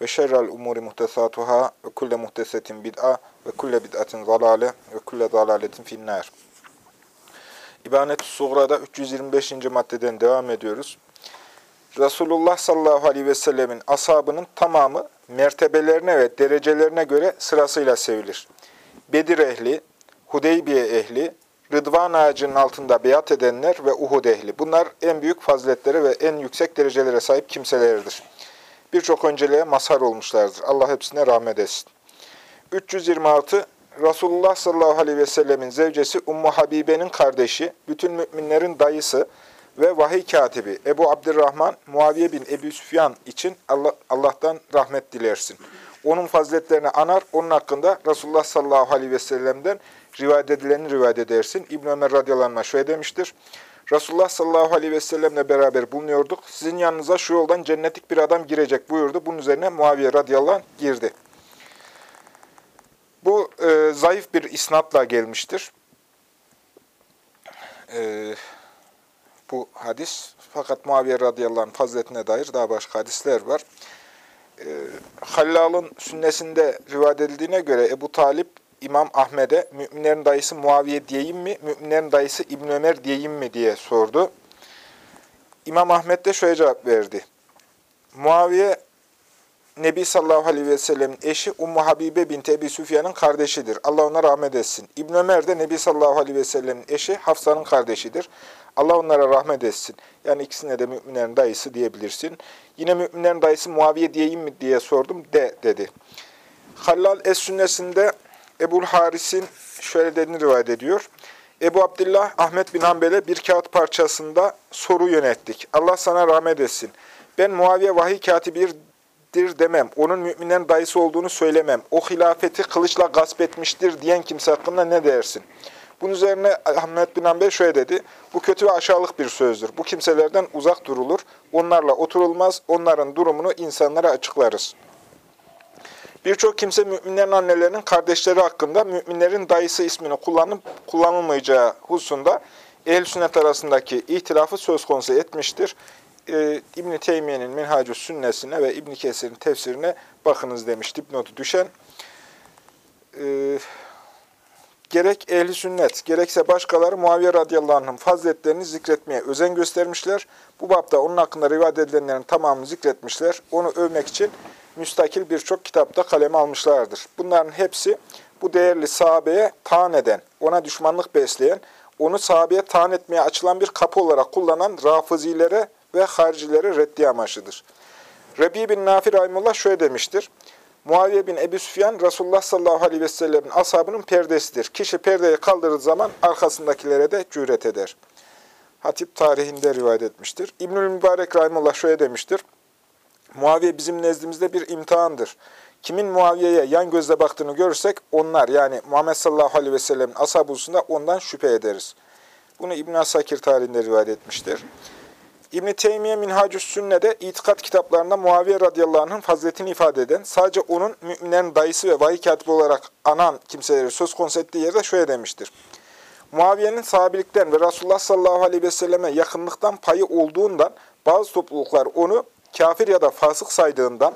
ve şerrel umuri muhtesatuhâ ve kulle muhtesetin bid'a ve kulle bid'atin zalâle ve kulle zalâletin finnâr. İbanet-i Suğra'da 325. maddeden devam ediyoruz. Resulullah sallallahu aleyhi ve sellemin ashabının tamamı mertebelerine ve derecelerine göre sırasıyla sevilir. Bedir ehli, Hudeybiye ehli, Rıdvan ağacının altında beyat edenler ve Uhud ehli. Bunlar en büyük faziletlere ve en yüksek derecelere sahip kimselerdir birçok önceliğe mazhar olmuşlardır. Allah hepsine rahmet etsin. 326 Resulullah sallallahu aleyhi ve sellemin zevcesi Ummu Habibe'nin kardeşi, bütün müminlerin dayısı ve vahiy katibi Ebu Abdurrahman Muaviye bin Ebu Süfyan için Allah, Allah'tan rahmet dilersin. Onun faziletlerini anar, onun hakkında Resulullah sallallahu aleyhi ve sellem'den rivayet edileni rivayet edersin. İbn Ömer radıyallahu anh şöyle demiştir. Resulullah sallallahu aleyhi ve sellemle beraber bulunuyorduk. Sizin yanınıza şu yoldan cennetlik bir adam girecek buyurdu. Bunun üzerine Muaviye radıyallahu anh girdi. Bu e, zayıf bir isnatla gelmiştir. E, bu hadis. Fakat Muaviye radıyallahu anh faziletine dair daha başka hadisler var. E, Hallal'ın sünnesinde rivayet edildiğine göre Ebu Talip İmam Ahmet'e müminlerin dayısı Muaviye diyeyim mi, müminlerin dayısı İbn Ömer diyeyim mi diye sordu. İmam Ahmet de şöyle cevap verdi. Muaviye Nebi sallallahu aleyhi ve sellemin eşi Ummu Habibe binti Ebi Süfyan'ın kardeşidir. Allah ona rahmet etsin. İbn Ömer de Nebi sallallahu aleyhi ve sellemin eşi Hafsa'nın kardeşidir. Allah onlara rahmet etsin. Yani ikisine de müminlerin dayısı diyebilirsin. Yine müminlerin dayısı Muaviye diyeyim mi diye sordum. De dedi. Hallal Es-Sünnesinde Ebul Haris'in şöyle dediğini rivayet ediyor. Ebu Abdullah Ahmet bin Hanbel'e bir kağıt parçasında soru yönettik. Allah sana rahmet etsin. Ben Muaviye vahiy katibidir demem. Onun müminlerin dayısı olduğunu söylemem. O hilafeti kılıçla gasp etmiştir diyen kimse hakkında ne dersin? Bunun üzerine Ahmet bin Hanbel şöyle dedi. Bu kötü ve aşağılık bir sözdür. Bu kimselerden uzak durulur. Onlarla oturulmaz. Onların durumunu insanlara açıklarız. Birçok kimse müminlerin annelerinin kardeşleri hakkında müminlerin dayısı ismini kullanıp kullanılmayacağı hususunda ehl sünnet arasındaki ihtilafı söz konusu etmiştir. Ee, İbn-i Teymiye'nin Minhacü Sünnesine ve İbn Kesir'in tefsirine bakınız demiş dipnotu düşen. Ee, gerek ehli sünnet, gerekse başkaları Muaviye radıyallahu anh'ın faziletlerini zikretmeye özen göstermişler. Bu bapta onun hakkında rivayet edilenlerin tamamını zikretmişler. Onu övmek için müstakil birçok kitapta kaleme almışlardır. Bunların hepsi bu değerli sahabeye taan eden, ona düşmanlık besleyen, onu sahabeye taan etmeye açılan bir kapı olarak kullanan rafızilere ve haricilere reddi amaçlıdır. Rebi bin Nafi Rahimullah şöyle demiştir. Muaviye bin Ebu Süfyan, Resulullah sallallahu aleyhi ve sellemin ashabının perdesidir. Kişi perdeyi kaldırdığı zaman arkasındakilere de cüret eder. Hatip tarihinde rivayet etmiştir. İbnül Mübarek Rahimullah şöyle demiştir. Muaviye bizim nezdimizde bir imtihandır. Kimin Muaviye'ye yan gözle baktığını görürsek onlar yani Muhammed sallallahu aleyhi ve sellem'in ashab ondan şüphe ederiz. Bunu İbn Asakir tarihinde rivayet etmiştir. İbn-i Teymiye Minhacü Sünne'de itikat kitaplarında Muaviye radıyallahu anh'ın faziletini ifade eden, sadece onun müminlerin dayısı ve vahiy katibi olarak anan kimseleri söz konusu ettiği yerde şöyle demiştir. Muaviye'nin sahabilikten ve Resulullah sallallahu aleyhi ve selleme yakınlıktan payı olduğundan bazı topluluklar onu kafir ya da fasık saydığından,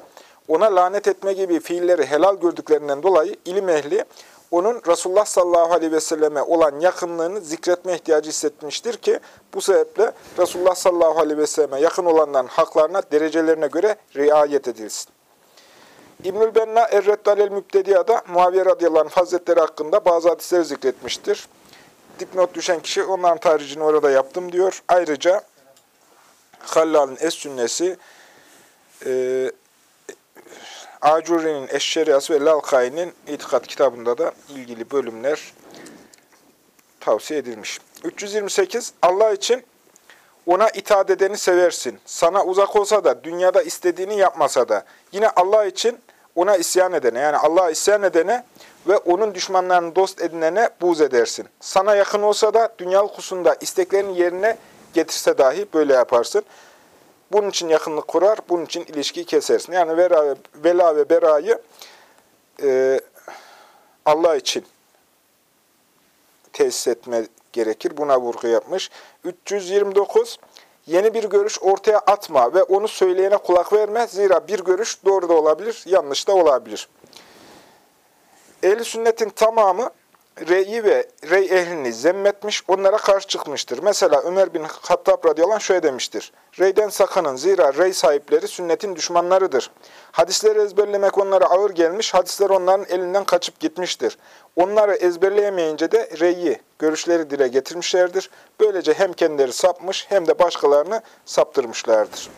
ona lanet etme gibi fiilleri helal gördüklerinden dolayı ilim ehli, onun Resulullah sallallahu aleyhi ve selleme olan yakınlığını zikretme ihtiyacı hissetmiştir ki, bu sebeple Resulullah sallallahu aleyhi ve selleme yakın olanların haklarına, derecelerine göre riayet edilsin. İbnül Benna Erreddalel Mübtediya'da Muaviye radıyallahu anh hazretleri hakkında bazı hadisleri zikretmiştir. Dipnot düşen kişi onların tarihini orada yaptım diyor. Ayrıca Hallal'ın Es-Sünnesi, e, Acuri'nin Eşşeriyası ve Lalkay'ın İtikat kitabında da ilgili bölümler tavsiye edilmiş. 328. Allah için ona itaat edeni seversin. Sana uzak olsa da, dünyada istediğini yapmasa da, yine Allah için ona isyan edene yani Allah'a isyan edene ve onun düşmanlarını dost edinene buğz edersin. Sana yakın olsa da dünyalık husunda isteklerin yerine getirse dahi böyle yaparsın. Bunun için yakınlık kurar, bunun için ilişkiyi kesersin. Yani vera ve, vela ve berayı e, Allah için tesis etme gerekir. Buna vurgu yapmış. 329. Yeni bir görüş ortaya atma ve onu söyleyene kulak verme. Zira bir görüş doğru da olabilir, yanlış da olabilir. Ehl-i sünnetin tamamı reyi ve rey ehlini zemmetmiş, onlara karşı çıkmıştır. Mesela Ömer bin Hattab radıyallahu anh şöyle demiştir. Reyden sakının, zira rey sahipleri sünnetin düşmanlarıdır. Hadisleri ezberlemek onlara ağır gelmiş, hadisler onların elinden kaçıp gitmiştir. Onları ezberleyemeyince de reyi, görüşleri dile getirmişlerdir. Böylece hem kendileri sapmış hem de başkalarını saptırmışlardır.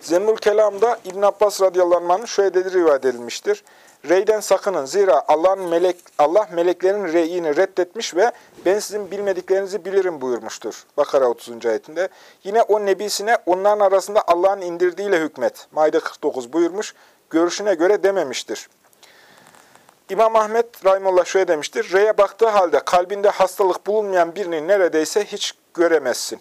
Zemmül Kelam'da İbn Abbas radıyallahu anh'ın şöyle dediği rivayet edilmiştir. Reyden sakının. Zira Allah'ın melek Allah meleklerin reyini reddetmiş ve ben sizin bilmediklerinizi bilirim buyurmuştur. Bakara 30. ayetinde. Yine o nebisine onların arasında Allah'ın indirdiğiyle hükmet. Maide 49 buyurmuş. Görüşüne göre dememiştir. İmam Ahmet Rahimullah şöyle demiştir. Reye baktığı halde kalbinde hastalık bulunmayan birini neredeyse hiç göremezsin.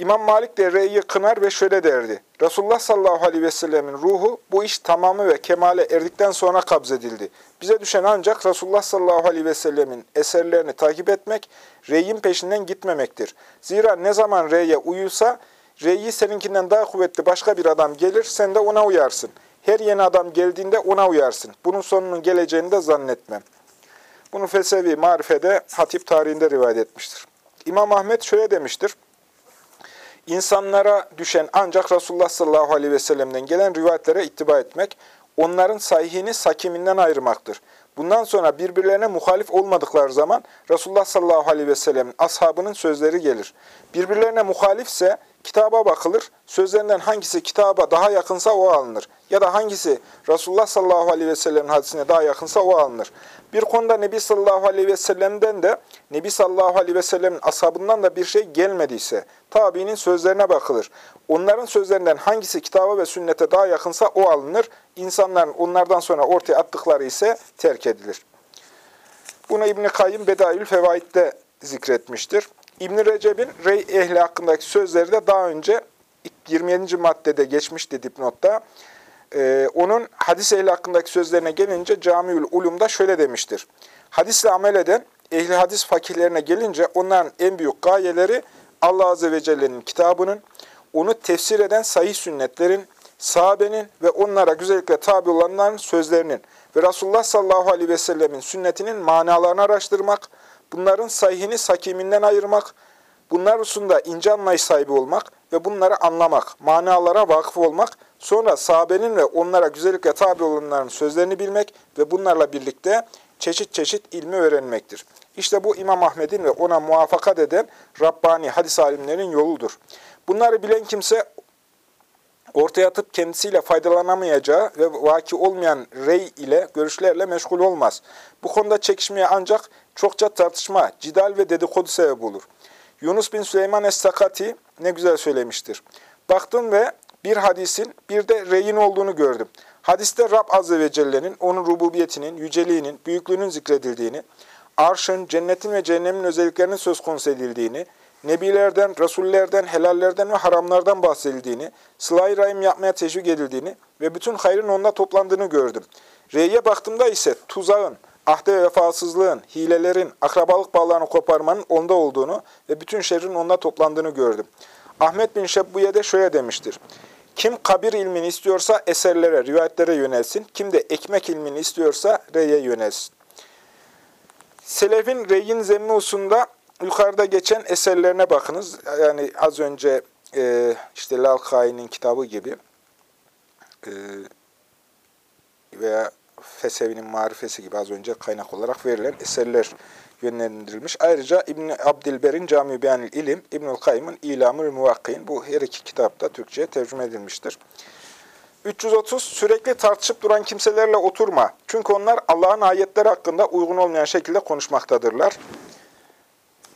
İmam Malik de reyi kınar ve şöyle derdi. Resulullah sallallahu aleyhi ve sellemin ruhu bu iş tamamı ve kemale erdikten sonra kabzedildi. Bize düşen ancak Resulullah sallallahu aleyhi ve sellemin eserlerini takip etmek, reyin peşinden gitmemektir. Zira ne zaman reye uyulsa, reyi seninkinden daha kuvvetli başka bir adam gelir, sen de ona uyarsın. Her yeni adam geldiğinde ona uyarsın. Bunun sonunun geleceğini de zannetmem. Bunu Fesevi Marife'de Hatip tarihinde rivayet etmiştir. İmam Ahmet şöyle demiştir. İnsanlara düşen ancak Resulullah sallallahu aleyhi ve sellem'den gelen rivayetlere ittiba etmek, onların sahihini sakiminden ayırmaktır. Bundan sonra birbirlerine muhalif olmadıkları zaman Resulullah sallallahu aleyhi ve sellem'in ashabının sözleri gelir. Birbirlerine muhalifse kitaba bakılır, sözlerinden hangisi kitaba daha yakınsa o alınır. Ya da hangisi Resulullah sallallahu aleyhi ve sellem'in hadisine daha yakınsa o alınır. Bir konuda Nebi sallallahu aleyhi ve sellem'den de Nebi sallallahu aleyhi ve sellem'in ashabından da bir şey gelmediyse tabiinin sözlerine bakılır. Onların sözlerinden hangisi kitaba ve sünnete daha yakınsa o alınır. İnsanların onlardan sonra ortaya attıkları ise terk edilir. Bunu İbn-i Kayyım Bedaül Fevaid'de zikretmiştir. İbn-i Recep'in rey ehli hakkındaki sözleri de daha önce 27. maddede geçmişti dipnotta. Ee, onun hadis ehli hakkındaki sözlerine gelince Camiül Ulum'da şöyle demiştir. Hadisle amel eden ehli hadis fakirlerine gelince onların en büyük gayeleri Allah Azze ve Celle'nin kitabının, onu tefsir eden sahih sünnetlerin, sahabenin ve onlara güzellikle tabi olanların sözlerinin ve Resulullah sallallahu aleyhi ve sellemin sünnetinin manalarını araştırmak, bunların sahihini sakiminden ayırmak, bunlar hususunda ince anlayış sahibi olmak ve bunları anlamak, manalara vakıf olmak, sonra sahabenin ve onlara güzellikle tabi olanların sözlerini bilmek ve bunlarla birlikte çeşit çeşit ilmi öğrenmektir. İşte bu İmam Ahmet'in ve ona muvaffakat eden Rabbani hadis alimlerinin yoludur. Bunları bilen kimse ortaya atıp kendisiyle faydalanamayacağı ve vaki olmayan rey ile, görüşlerle meşgul olmaz. Bu konuda çekişmeye ancak çokça tartışma, cidal ve dedikodu sebep olur. Yunus bin Süleyman Es-Sakati ne güzel söylemiştir. Baktım ve bir hadisin bir de reyin olduğunu gördüm. Hadiste Rab Azze ve Celle'nin, onun rububiyetinin, yüceliğinin, büyüklüğünün zikredildiğini, arşın, cennetin ve cehennemin özelliklerinin söz konusu edildiğini, nebilerden, rasullerden, helallerden ve haramlardan bahsedildiğini, sıla rahim yapmaya teşvik edildiğini ve bütün hayrın onda toplandığını gördüm. R'ye baktığımda ise tuzağın, ahde ve vefasızlığın, hilelerin, akrabalık bağlarını koparmanın onda olduğunu ve bütün şerrin onda toplandığını gördüm. Ahmet bin Şebbuye de şöyle demiştir. Kim kabir ilmini istiyorsa eserlere, rivayetlere yönelsin. Kim de ekmek ilmini istiyorsa reye yönelsin. Selefin reyin zemmi usunda yukarıda geçen eserlerine bakınız. Yani az önce e, işte Lalkai'nin kitabı gibi e, veya Fesevi'nin marifesi gibi az önce kaynak olarak verilen eserler yönlendirilmiş. Ayrıca İbn Abdilber'in Cami Beyanil İlim, İbnül Kayyım'ın İlamül Muvakkin bu her iki kitapta Türkçe'ye tercüme edilmiştir. 330 sürekli tartışıp duran kimselerle oturma. Çünkü onlar Allah'ın ayetleri hakkında uygun olmayan şekilde konuşmaktadırlar.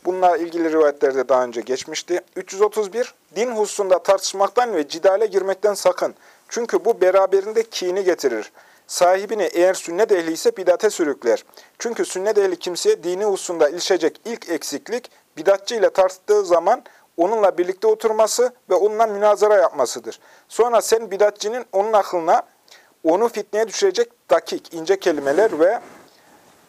Bununla ilgili rivayetlerde daha önce geçmişti. 331 din hususunda tartışmaktan ve cidale girmekten sakın. Çünkü bu beraberinde kini getirir. Sahibini eğer sünnet ehli ise bidate sürükler. Çünkü sünnet ehli kimseye dini hususunda ilişecek ilk eksiklik, bidatçı ile tartıştığı zaman onunla birlikte oturması ve onunla münazara yapmasıdır. Sonra sen bidatçının onun aklına onu fitneye düşürecek dakik, ince kelimeler ve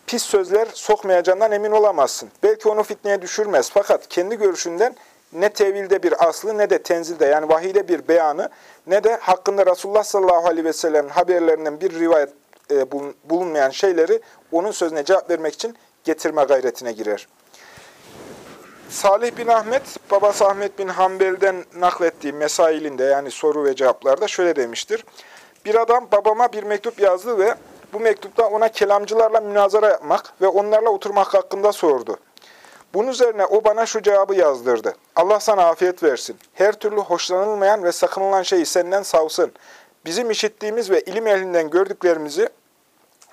pis sözler sokmayacağından emin olamazsın. Belki onu fitneye düşürmez fakat kendi görüşünden ne tevilde bir aslı ne de tenzilde yani vahide bir beyanı ne de hakkında Resulullah sallallahu aleyhi ve sellem'in haberlerinden bir rivayet e, bulunmayan şeyleri onun sözüne cevap vermek için getirme gayretine girer. Salih bin Ahmet, babası Ahmet bin Hanbel'den naklettiği mesailinde yani soru ve cevaplarda şöyle demiştir. Bir adam babama bir mektup yazdı ve bu mektupta ona kelamcılarla münazara yapmak ve onlarla oturmak hakkında sordu. Bunun üzerine o bana şu cevabı yazdırdı. Allah sana afiyet versin. Her türlü hoşlanılmayan ve sakınılan şeyi senden savsın. Bizim işittiğimiz ve ilim ehlinden gördüklerimizi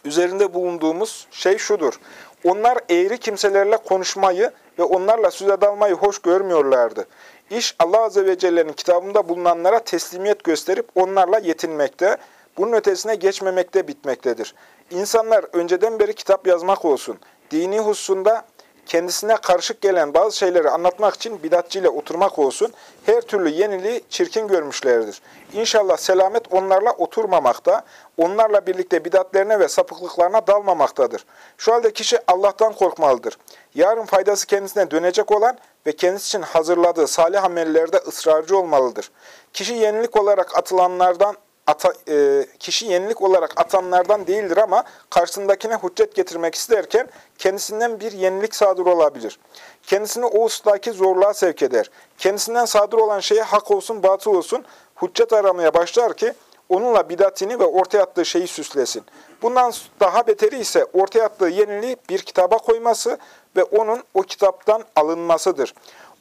üzerinde bulunduğumuz şey şudur. Onlar eğri kimselerle konuşmayı ve onlarla söze dalmayı hoş görmüyorlardı. İş Allah Azze ve Celle'nin kitabında bulunanlara teslimiyet gösterip onlarla yetinmekte, bunun ötesine geçmemekte bitmektedir. İnsanlar önceden beri kitap yazmak olsun, dini hususunda kendisine karışık gelen bazı şeyleri anlatmak için bidatçıyla oturmak olsun, her türlü yeniliği çirkin görmüşlerdir. İnşallah selamet onlarla oturmamakta, onlarla birlikte bidatlerine ve sapıklıklarına dalmamaktadır. Şu halde kişi Allah'tan korkmalıdır. Yarın faydası kendisine dönecek olan ve kendisi için hazırladığı salih amellerde ısrarcı olmalıdır. Kişi yenilik olarak atılanlardan ata, e, kişi yenilik olarak atanlardan değildir ama karşısındakine hüccet getirmek isterken kendisinden bir yenilik sadır olabilir. Kendisini o ustaki zorluğa sevk eder. Kendisinden sadır olan şeye hak olsun, batıl olsun hüccet aramaya başlar ki onunla bidatini ve ortaya attığı şeyi süslesin. Bundan daha beteri ise ortaya attığı yeniliği bir kitaba koyması ve onun o kitaptan alınmasıdır.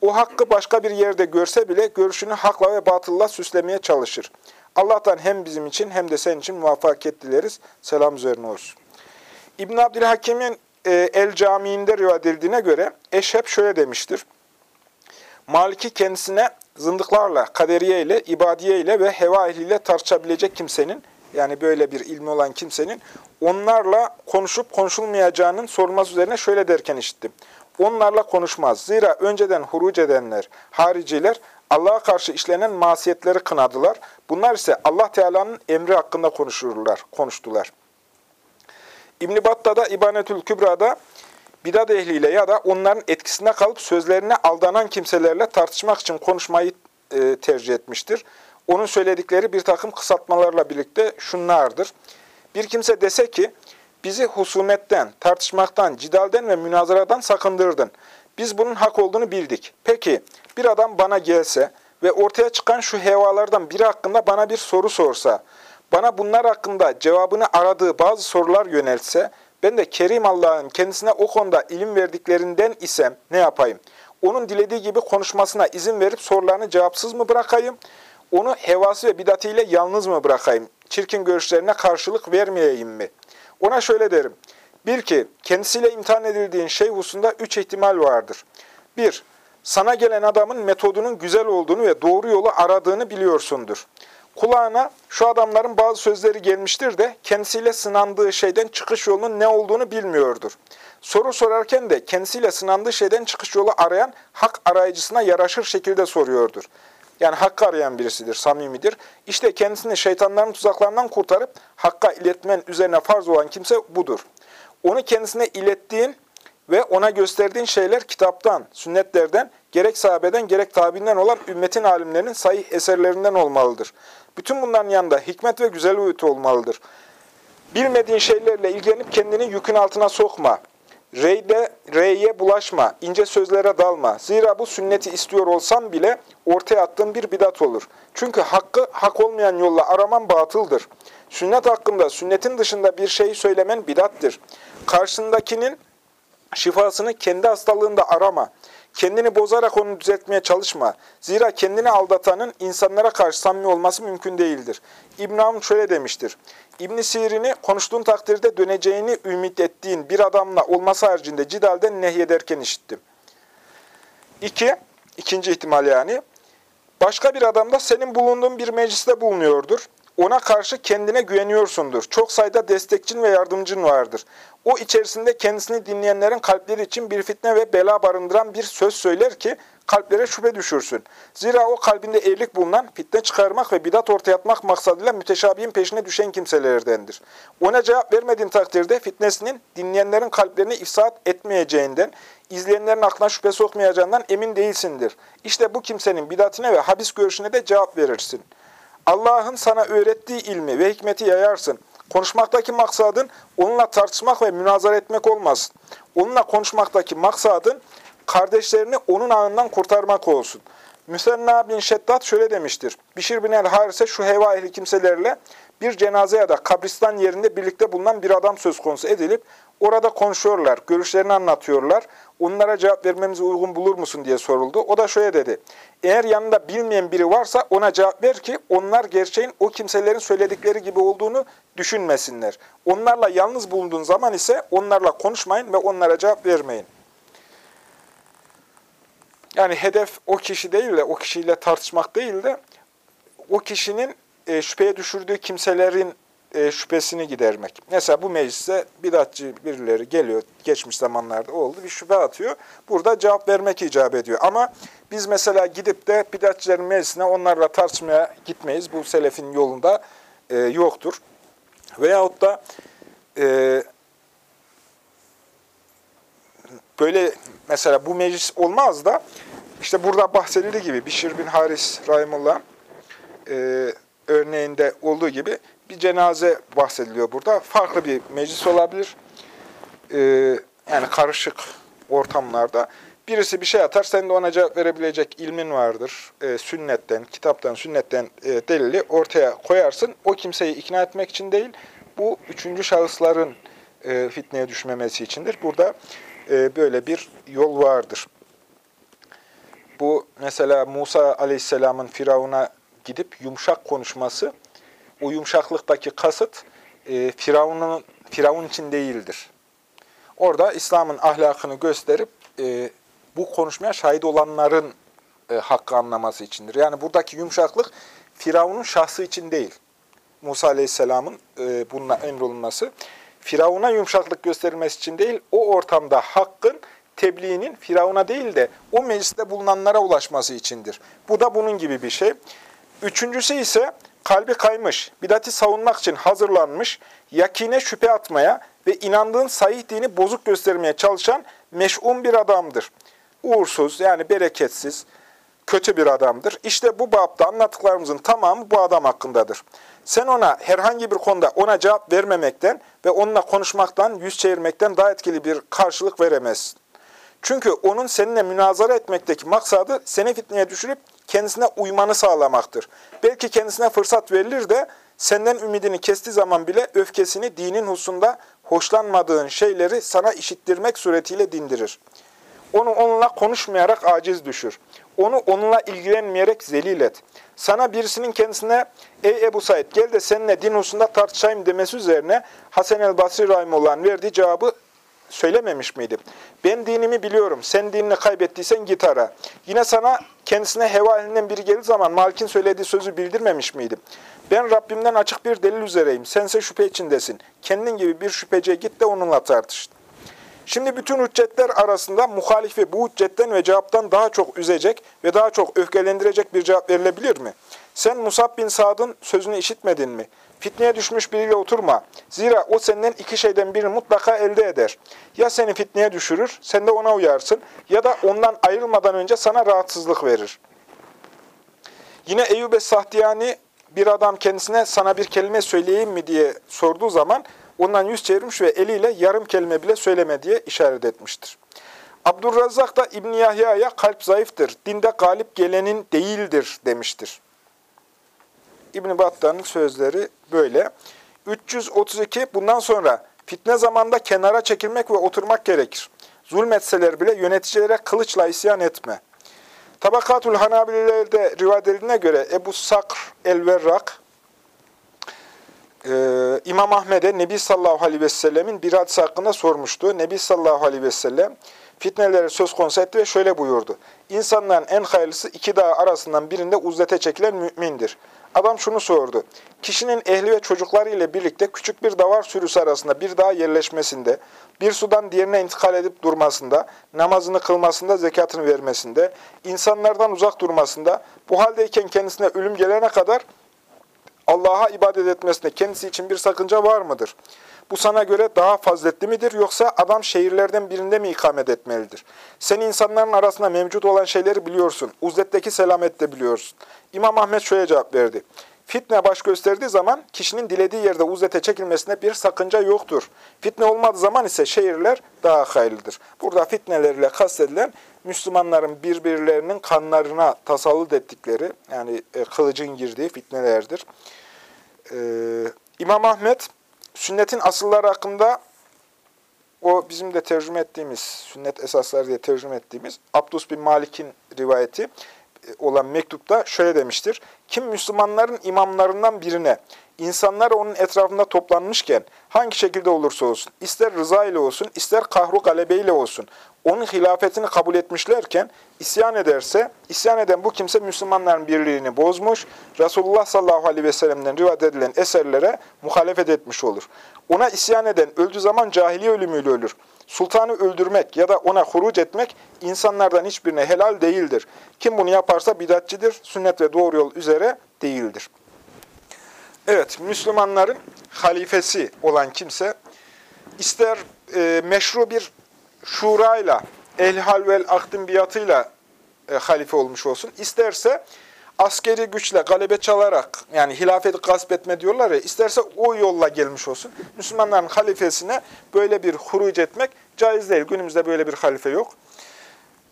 O hakkı başka bir yerde görse bile görüşünü hakla ve batılla süslemeye çalışır. Allah'tan hem bizim için hem de senin için muvaffakiyet dileriz. Selam üzerine olsun. İbn Abdülhakim'in e, El Camii'nde rivayet edildiğine göre Eşhep şöyle demiştir. Maliki kendisine zındıklarla, kaderiye ile, ibadiye ile ve heva ehliyle tartışabilecek kimsenin, yani böyle bir ilmi olan kimsenin, onlarla konuşup konuşulmayacağının sorulması üzerine şöyle derken işittim. Onlarla konuşmaz. Zira önceden huruc edenler, hariciler, Allah'a karşı işlenen masiyetleri kınadılar. Bunlar ise Allah Teala'nın emri hakkında konuşurlar, konuştular. İbn-i Batta'da, İbanetül Kübra'da bidat ehliyle ya da onların etkisinde kalıp sözlerine aldanan kimselerle tartışmak için konuşmayı e, tercih etmiştir. Onun söyledikleri bir takım kısaltmalarla birlikte şunlardır. Bir kimse dese ki, bizi husumetten, tartışmaktan, cidalden ve münazaradan sakındırdın. Biz bunun hak olduğunu bildik. Peki, bir adam bana gelse ve ortaya çıkan şu hevalardan biri hakkında bana bir soru sorsa, bana bunlar hakkında cevabını aradığı bazı sorular yöneltse, ben de Kerim Allah'ın kendisine o konuda ilim verdiklerinden isem ne yapayım? Onun dilediği gibi konuşmasına izin verip sorularını cevapsız mı bırakayım? Onu hevası ve bidatiyle yalnız mı bırakayım? Çirkin görüşlerine karşılık vermeyeyim mi? Ona şöyle derim. Bil ki kendisiyle imtihan edildiğin şey hususunda üç ihtimal vardır. Bir, sana gelen adamın metodunun güzel olduğunu ve doğru yolu aradığını biliyorsundur. Kulağına şu adamların bazı sözleri gelmiştir de kendisiyle sınandığı şeyden çıkış yolunun ne olduğunu bilmiyordur. Soru sorarken de kendisiyle sınandığı şeyden çıkış yolu arayan hak arayıcısına yaraşır şekilde soruyordur. Yani hakkı arayan birisidir, samimidir. İşte kendisini şeytanların tuzaklarından kurtarıp hakka iletmen üzerine farz olan kimse budur. Onu kendisine ilettiğin ve ona gösterdiğin şeyler kitaptan, sünnetlerden, gerek sahabeden gerek tabinden olan ümmetin alimlerinin sahih eserlerinden olmalıdır. Bütün bunların yanında hikmet ve güzel uyutu olmalıdır. Bilmediğin şeylerle ilgilenip kendini yükün altına sokma. Reyde, reye bulaşma, ince sözlere dalma. Zira bu sünneti istiyor olsam bile ortaya attığın bir bidat olur. Çünkü hakkı hak olmayan yolla araman batıldır. Sünnet hakkında sünnetin dışında bir şeyi söylemen bidattır. Karşındakinin şifasını kendi hastalığında arama. Kendini bozarak onu düzeltmeye çalışma. Zira kendini aldatanın insanlara karşı samimi olması mümkün değildir. İbn Avn şöyle demiştir. İbn Sirin'i konuştuğun takdirde döneceğini ümit ettiğin bir adamla olması haricinde cidalden nehyederken işittim. İki, ikinci ihtimal yani. Başka bir adam da senin bulunduğun bir mecliste bulunuyordur. Ona karşı kendine güveniyorsundur. Çok sayıda destekçin ve yardımcın vardır. O içerisinde kendisini dinleyenlerin kalpleri için bir fitne ve bela barındıran bir söz söyler ki kalplere şüphe düşürsün. Zira o kalbinde eğrilik bulunan, fitne çıkarmak ve bidat ortaya atmak maksadıyla müteşabihin peşine düşen kimselerdendir. Ona cevap vermediğin takdirde fitnesinin dinleyenlerin kalplerini ifsat etmeyeceğinden, izleyenlerin aklına şüphe sokmayacağından emin değilsindir. İşte bu kimsenin bidatine ve habis görüşüne de cevap verirsin. Allah'ın sana öğrettiği ilmi ve hikmeti yayarsın. Konuşmaktaki maksadın onunla tartışmak ve münazara etmek olmaz. Onunla konuşmaktaki maksadın kardeşlerini onun ağından kurtarmak olsun. Müsenna bin Şeddat şöyle demiştir. Bişir bin el-Harise şu heva ehli kimselerle bir cenaze ya da kabristan yerinde birlikte bulunan bir adam söz konusu edilip orada konuşuyorlar, görüşlerini anlatıyorlar. Onlara cevap vermemizi uygun bulur musun diye soruldu. O da şöyle dedi. Eğer yanında bilmeyen biri varsa ona cevap ver ki onlar gerçeğin o kimselerin söyledikleri gibi olduğunu düşünmesinler. Onlarla yalnız bulunduğun zaman ise onlarla konuşmayın ve onlara cevap vermeyin. Yani hedef o kişi değil de, o kişiyle tartışmak değil de, o kişinin e, şüpheye düşürdüğü kimselerin e, şüphesini gidermek. Mesela bu meclise bidatçı birileri geliyor, geçmiş zamanlarda oldu, bir şüphe atıyor. Burada cevap vermek icap ediyor. Ama biz mesela gidip de bidatçıların meclisine onlarla tartışmaya gitmeyiz. Bu selefin yolunda e, yoktur. Veyahut da e, böyle mesela bu meclis olmaz da işte burada bahsedildiği gibi Bişir bin Haris Rahimullah e, örneğinde olduğu gibi bir cenaze bahsediliyor burada. Farklı bir meclis olabilir. E, yani karışık ortamlarda. Birisi bir şey atar, sen de ona cevap verebilecek ilmin vardır. E, sünnetten, kitaptan, sünnetten e, delili ortaya koyarsın. O kimseyi ikna etmek için değil, bu üçüncü şahısların e, fitneye düşmemesi içindir. Burada e, böyle bir yol vardır. Bu mesela Musa Aleyhisselam'ın Firavun'a gidip yumuşak konuşması, o yumuşaklıktaki kasıt e, Firavun'un Firavun için değildir. Orada İslam'ın ahlakını gösterip e, bu konuşmaya şahit olanların e, hakkı anlaması içindir. Yani buradaki yumuşaklık Firavun'un şahsı için değil. Musa Aleyhisselam'ın e, bununla emrolunması. Firavun'a yumuşaklık gösterilmesi için değil, o ortamda hakkın tebliğinin Firavun'a değil de o mecliste bulunanlara ulaşması içindir. Bu da bunun gibi bir şey. Üçüncüsü ise kalbi kaymış, bidati savunmak için hazırlanmış, yakine şüphe atmaya ve inandığın sahih dini bozuk göstermeye çalışan meş'um bir adamdır. Uğursuz yani bereketsiz, kötü bir adamdır. İşte bu babda anlattıklarımızın tamamı bu adam hakkındadır. Sen ona herhangi bir konuda ona cevap vermemekten ve onunla konuşmaktan, yüz çevirmekten daha etkili bir karşılık veremezsin. Çünkü onun seninle münazara etmekteki maksadı seni fitneye düşürüp kendisine uymanı sağlamaktır. Belki kendisine fırsat verilir de senden ümidini kestiği zaman bile öfkesini dinin husunda hoşlanmadığın şeyleri sana işittirmek suretiyle dindirir. Onu onunla konuşmayarak aciz düşür. Onu onunla ilgilenmeyerek zelil et. Sana birisinin kendisine ey Ebu Said gel de seninle din hususunda tartışayım demesi üzerine Hasan el Basri Rahimullah'ın verdiği cevabı söylememiş miydi? Ben dinimi biliyorum. Sen dinini kaybettiysen git ara. Yine sana kendisine heva elinden biri gelir zaman Malik'in söylediği sözü bildirmemiş miydim? Ben Rabbimden açık bir delil üzereyim. Sense şüphe içindesin. Kendin gibi bir şüpheciye git de onunla tartış. Şimdi bütün hüccetler arasında muhalifi bu hüccetten ve cevaptan daha çok üzecek ve daha çok öfkelendirecek bir cevap verilebilir mi? Sen Musab bin Sad'ın sözünü işitmedin mi? Fitneye düşmüş biriyle oturma. Zira o senden iki şeyden birini mutlaka elde eder. Ya seni fitneye düşürür, sen de ona uyarsın ya da ondan ayrılmadan önce sana rahatsızlık verir. Yine Eyyub-i Sahtiyani bir adam kendisine sana bir kelime söyleyeyim mi diye sorduğu zaman ondan yüz çevirmiş ve eliyle yarım kelime bile söyleme diye işaret etmiştir. Abdurrazzak da İbn Yahya'ya kalp zayıftır, dinde galip gelenin değildir demiştir. İbn Battan'ın sözleri böyle. 332 bundan sonra fitne zamanda kenara çekilmek ve oturmak gerekir. Zulmetseler bile yöneticilere kılıçla isyan etme. Tabakatul Hanabililerde rivayet göre Ebu Sakr el-Verrak e, İmam Ahmet'e Nebi sallallahu aleyhi ve sellemin bir hadis hakkında sormuştu. Nebi sallallahu aleyhi ve sellem fitneleri söz konusu etti ve şöyle buyurdu. İnsanların en hayırlısı iki dağ arasından birinde uzlete çekilen mümindir. Adam şunu sordu. Kişinin ehli ve çocukları ile birlikte küçük bir davar sürüsü arasında bir daha yerleşmesinde, bir sudan diğerine intikal edip durmasında, namazını kılmasında, zekatını vermesinde, insanlardan uzak durmasında, bu haldeyken kendisine ölüm gelene kadar Allah'a ibadet etmesinde kendisi için bir sakınca var mıdır? Bu sana göre daha faziletli midir yoksa adam şehirlerden birinde mi ikamet etmelidir? Sen insanların arasında mevcut olan şeyleri biliyorsun. Uzletteki selamet de biliyorsun. İmam Ahmet şöyle cevap verdi. Fitne baş gösterdiği zaman kişinin dilediği yerde uzlete çekilmesine bir sakınca yoktur. Fitne olmadığı zaman ise şehirler daha hayırlıdır. Burada fitnelerle kastedilen Müslümanların birbirlerinin kanlarına tasallut ettikleri, yani e, kılıcın girdiği fitnelerdir. Ee, İmam Ahmet, sünnetin asılları hakkında o bizim de tercüme ettiğimiz, sünnet esasları diye tercüme ettiğimiz Abdus bin Malik'in rivayeti olan mektupta şöyle demiştir. Kim Müslümanların imamlarından birine, insanlar onun etrafında toplanmışken hangi şekilde olursa olsun, ister rıza ile olsun, ister kahru galebe ile olsun, onun hilafetini kabul etmişlerken isyan ederse, isyan eden bu kimse Müslümanların birliğini bozmuş, Resulullah sallallahu aleyhi ve sellem'den rivayet edilen eserlere muhalefet etmiş olur. Ona isyan eden öldüğü zaman cahiliye ölümüyle ölür. Sultanı öldürmek ya da ona huruc etmek insanlardan hiçbirine helal değildir. Kim bunu yaparsa bidatçidir, sünnet ve doğru yol üzere değildir. Evet, Müslümanların halifesi olan kimse, ister e, meşru bir şurayla, ehlhal vel akdin biatıyla e, halife olmuş olsun, isterse askeri güçle, galebe çalarak, yani hilafeti gasp etme diyorlar ya, isterse o yolla gelmiş olsun. Müslümanların halifesine böyle bir huruc etmek caiz değil. Günümüzde böyle bir halife yok.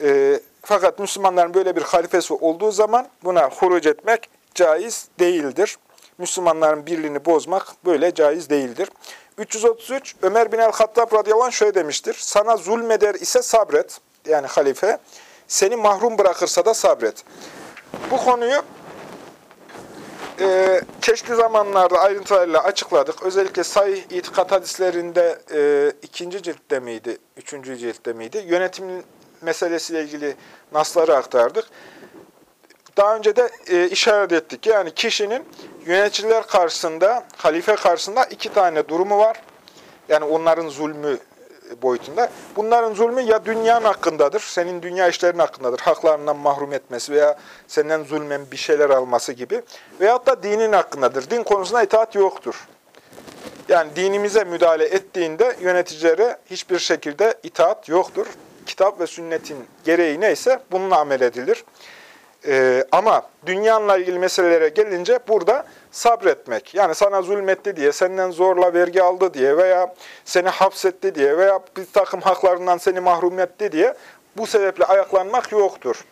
E, fakat Müslümanların böyle bir halifesi olduğu zaman buna huruc etmek caiz değildir. Müslümanların birliğini bozmak böyle caiz değildir. 333 Ömer bin el-Hattab radıyallahu şöyle demiştir. Sana zulmeder ise sabret. Yani halife. Seni mahrum bırakırsa da sabret. Bu konuyu e, çeşitli zamanlarda ayrıntılarıyla açıkladık. Özellikle sayı itikat hadislerinde e, ikinci ciltte miydi, üçüncü ciltte miydi? Yönetim meselesiyle ilgili nasları aktardık. Daha önce de e, işaret ettik. Yani kişinin yöneticiler karşısında, halife karşısında iki tane durumu var. Yani onların zulmü boyutunda. Bunların zulmü ya dünyanın hakkındadır, senin dünya işlerin hakkındadır. Haklarından mahrum etmesi veya senden zulmen bir şeyler alması gibi. Veyahut da dinin hakkındadır. Din konusunda itaat yoktur. Yani dinimize müdahale ettiğinde yöneticilere hiçbir şekilde itaat yoktur. Kitap ve sünnetin gereği neyse bununla amel edilir. Ee, ama dünyanla ilgili meselelere gelince burada sabretmek. Yani sana zulmetti diye, senden zorla vergi aldı diye veya seni hapsetti diye veya bir takım haklarından seni mahrum etti diye bu sebeple ayaklanmak yoktur.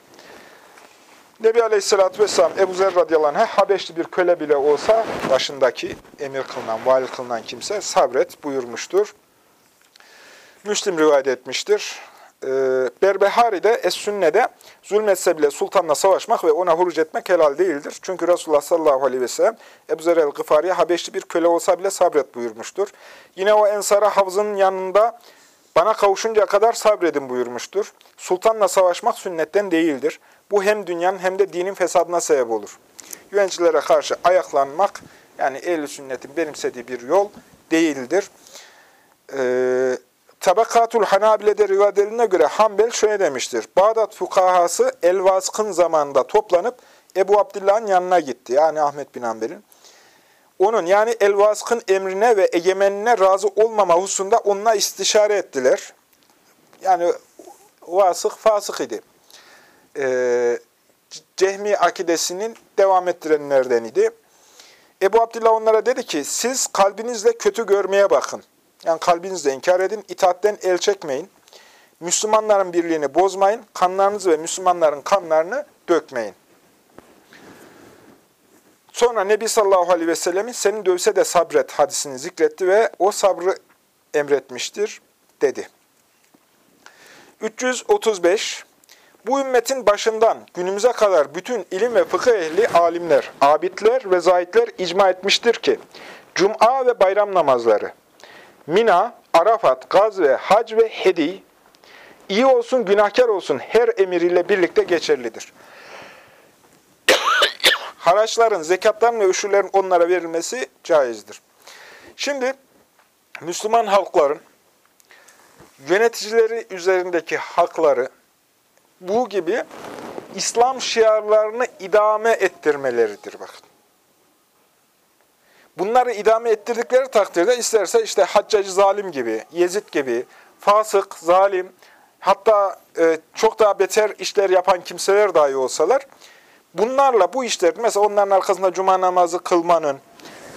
Nebi Aleyhisselatü Vesselam Ebu Zer radıyallahu anh Habeşli bir köle bile olsa başındaki emir kılınan, vali kılınan kimse sabret buyurmuştur. Müslim rivayet etmiştir e, Berbehari'de, Es-Sünne'de zulmetse bile sultanla savaşmak ve ona huruc etmek helal değildir. Çünkü Resulullah sallallahu aleyhi ve sellem Ebu Zer el-Gıfari'ye Habeşli bir köle olsa bile sabret buyurmuştur. Yine o Ensara havzının yanında bana kavuşunca kadar sabredin buyurmuştur. Sultanla savaşmak sünnetten değildir. Bu hem dünyanın hem de dinin fesadına sebep olur. Yöneticilere karşı ayaklanmak, yani ehl sünnetin benimsediği bir yol değildir. Ee, Tabakatul Hanabile'de rivayet göre Hanbel şöyle demiştir. Bağdat fukahası El-Vaskın zamanında toplanıp Ebu Abdillah'ın yanına gitti. Yani Ahmet bin Hanbel'in. Onun yani El-Vaskın emrine ve egemenine razı olmama hususunda onunla istişare ettiler. Yani vasık fasık idi. Ee, Cehmi akidesinin devam ettirenlerden idi. Ebu Abdillah onlara dedi ki, siz kalbinizle kötü görmeye bakın. Yani kalbinizle inkar edin, itaatten el çekmeyin. Müslümanların birliğini bozmayın, kanlarınızı ve Müslümanların kanlarını dökmeyin. Sonra Nebi sallallahu aleyhi ve sellemin senin dövse de sabret hadisini zikretti ve o sabrı emretmiştir dedi. 335 Bu ümmetin başından günümüze kadar bütün ilim ve fıkıh ehli alimler, abidler ve zahitler icma etmiştir ki, Cuma ve bayram namazları, Mina, Arafat, Gaz ve Hac ve Hedi, iyi olsun, günahkar olsun her emiriyle birlikte geçerlidir. haraçların, zekatların ve üşürlerin onlara verilmesi caizdir. Şimdi Müslüman halkların yöneticileri üzerindeki hakları bu gibi İslam şiarlarını idame ettirmeleridir bakın. Bunları idame ettirdikleri takdirde isterse işte Haccacı zalim gibi, Yezid gibi, fasık, zalim, hatta e, çok daha beter işler yapan kimseler dahi olsalar, bunlarla bu işler, mesela onların arkasında cuma namazı kılmanın,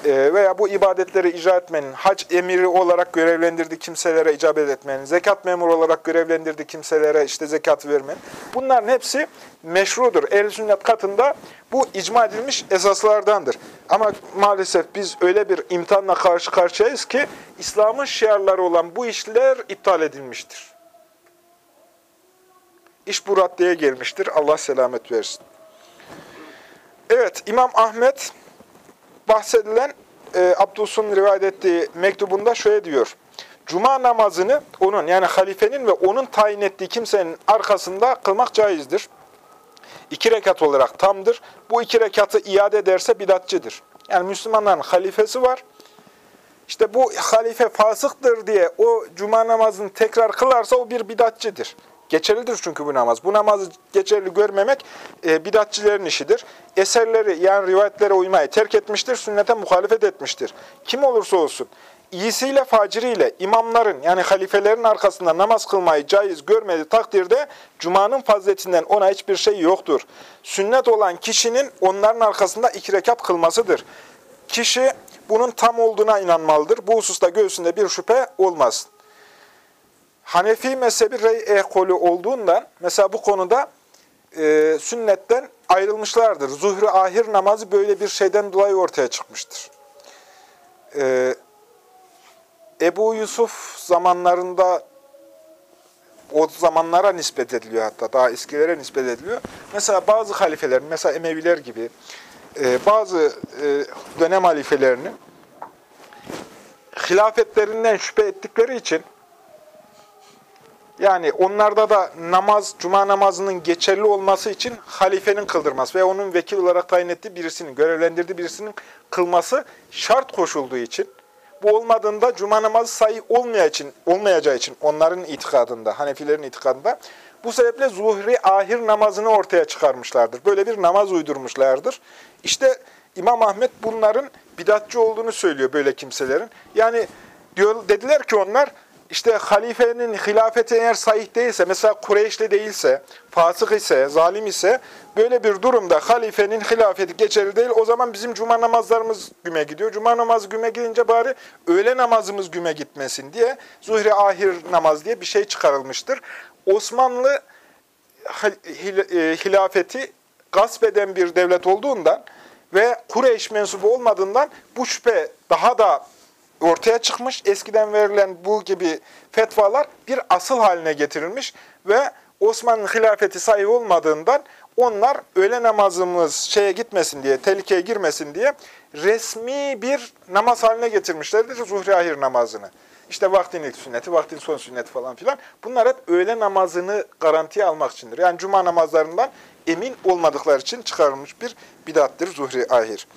veya bu ibadetleri icra etmenin, hac emiri olarak görevlendirdiği kimselere icabet etmenin, zekat memuru olarak görevlendirdiği kimselere işte zekat vermenin, bunların hepsi meşrudur. Ehl-i sünnet katında bu icma edilmiş esaslardandır. Ama maalesef biz öyle bir imtihanla karşı karşıyayız ki, İslam'ın şiarları olan bu işler iptal edilmiştir. İş bu raddeye gelmiştir. Allah selamet versin. Evet, İmam Ahmet bahsedilen e, Abdus'un rivayet ettiği mektubunda şöyle diyor. Cuma namazını onun yani halifenin ve onun tayin ettiği kimsenin arkasında kılmak caizdir. İki rekat olarak tamdır. Bu iki rekatı iade ederse bidatçıdır. Yani Müslümanların halifesi var. İşte bu halife fasıktır diye o cuma namazını tekrar kılarsa o bir bidatçıdır. Geçerlidir çünkü bu namaz. Bu namazı geçerli görmemek e, bidatçilerin işidir. Eserleri yani rivayetlere uymayı terk etmiştir, sünnete muhalefet etmiştir. Kim olursa olsun iyisiyle faciriyle imamların yani halifelerin arkasında namaz kılmayı caiz görmediği takdirde Cuma'nın faziletinden ona hiçbir şey yoktur. Sünnet olan kişinin onların arkasında iki rekat kılmasıdır. Kişi bunun tam olduğuna inanmalıdır. Bu hususta göğsünde bir şüphe olmaz. Hanefi mezhebi rey ekolü olduğundan mesela bu konuda e, sünnetten ayrılmışlardır. Zuhri ahir namazı böyle bir şeyden dolayı ortaya çıkmıştır. E, Ebu Yusuf zamanlarında o zamanlara nispet ediliyor hatta daha eskilere nispet ediliyor. Mesela bazı halifeler, mesela Emeviler gibi e, bazı e, dönem halifelerinin hilafetlerinden şüphe ettikleri için yani onlarda da namaz, cuma namazının geçerli olması için halifenin kıldırması ve onun vekil olarak tayin ettiği birisinin, görevlendirdiği birisinin kılması şart koşulduğu için, bu olmadığında cuma namazı sayı olmayacağı için, olmayacağı için onların itikadında, Hanefilerin itikadında, bu sebeple zuhri ahir namazını ortaya çıkarmışlardır. Böyle bir namaz uydurmuşlardır. İşte İmam Ahmet bunların bidatçı olduğunu söylüyor böyle kimselerin. Yani diyor dediler ki onlar, işte halifenin hilafeti eğer sahih değilse, mesela Kureyşli değilse, fasık ise, zalim ise, böyle bir durumda halifenin hilafeti geçerli değil. O zaman bizim cuma namazlarımız güme gidiyor. Cuma namazı güme gidince bari öğle namazımız güme gitmesin diye zuhri ahir namaz diye bir şey çıkarılmıştır. Osmanlı e, hilafeti gasp eden bir devlet olduğundan ve Kureyş mensubu olmadığından bu şüphe daha da ortaya çıkmış. Eskiden verilen bu gibi fetvalar bir asıl haline getirilmiş ve Osmanlı hilafeti sayı olmadığından onlar öğle namazımız şeye gitmesin diye, tehlikeye girmesin diye resmi bir namaz haline getirmişlerdir zuhri ahir namazını. İşte vaktin ilk sünneti, vaktin son sünneti falan filan. Bunlar hep öğle namazını garantiye almak içindir. Yani cuma namazlarından emin olmadıkları için çıkarılmış bir bidattır zuhri ahir.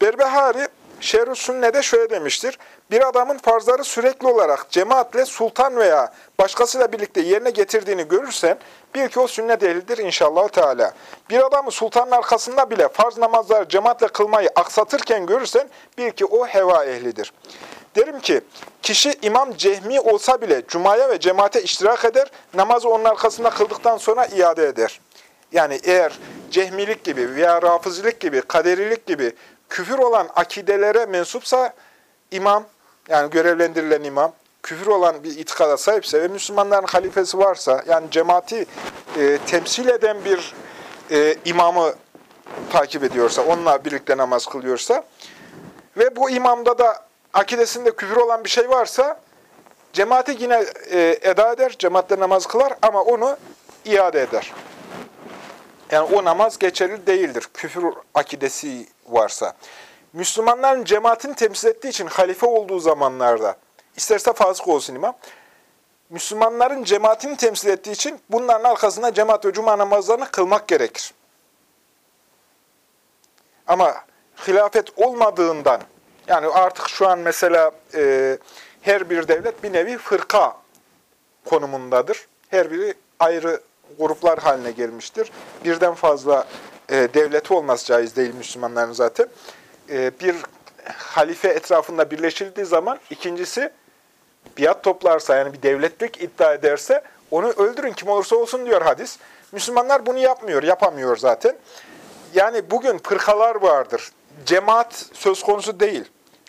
Berbehari Şerh-ü Sünne'de şöyle demiştir. Bir adamın farzları sürekli olarak cemaatle sultan veya başkasıyla birlikte yerine getirdiğini görürsen bil ki o sünnet ehlidir inşallah Teala. Bir adamı sultanın arkasında bile farz namazları cemaatle kılmayı aksatırken görürsen bil ki o heva ehlidir. Derim ki kişi imam cehmi olsa bile cumaya ve cemaate iştirak eder, namazı onun arkasında kıldıktan sonra iade eder. Yani eğer cehmilik gibi veya rafızilik gibi, kaderilik gibi küfür olan akidelere mensupsa imam, yani görevlendirilen imam, küfür olan bir itikada sahipse ve Müslümanların halifesi varsa, yani cemaati e, temsil eden bir e, imamı takip ediyorsa, onunla birlikte namaz kılıyorsa ve bu imamda da akidesinde küfür olan bir şey varsa, cemaati yine e, eda eder, cemaatle namaz kılar ama onu iade eder. Yani o namaz geçerli değildir. Küfür akidesi varsa. Müslümanların cemaatini temsil ettiği için halife olduğu zamanlarda, isterse fasık olsun imam, Müslümanların cemaatini temsil ettiği için bunların arkasında cemaat ve cuma namazlarını kılmak gerekir. Ama hilafet olmadığından, yani artık şu an mesela e, her bir devlet bir nevi fırka konumundadır. Her biri ayrı gruplar haline gelmiştir. Birden fazla e, devleti olması caiz değil Müslümanların zaten. E, bir halife etrafında birleşildiği zaman ikincisi biat toplarsa yani bir devletlik iddia ederse onu öldürün kim olursa olsun diyor hadis. Müslümanlar bunu yapmıyor, yapamıyor zaten. Yani bugün fırkalar vardır. Cemaat söz konusu değil.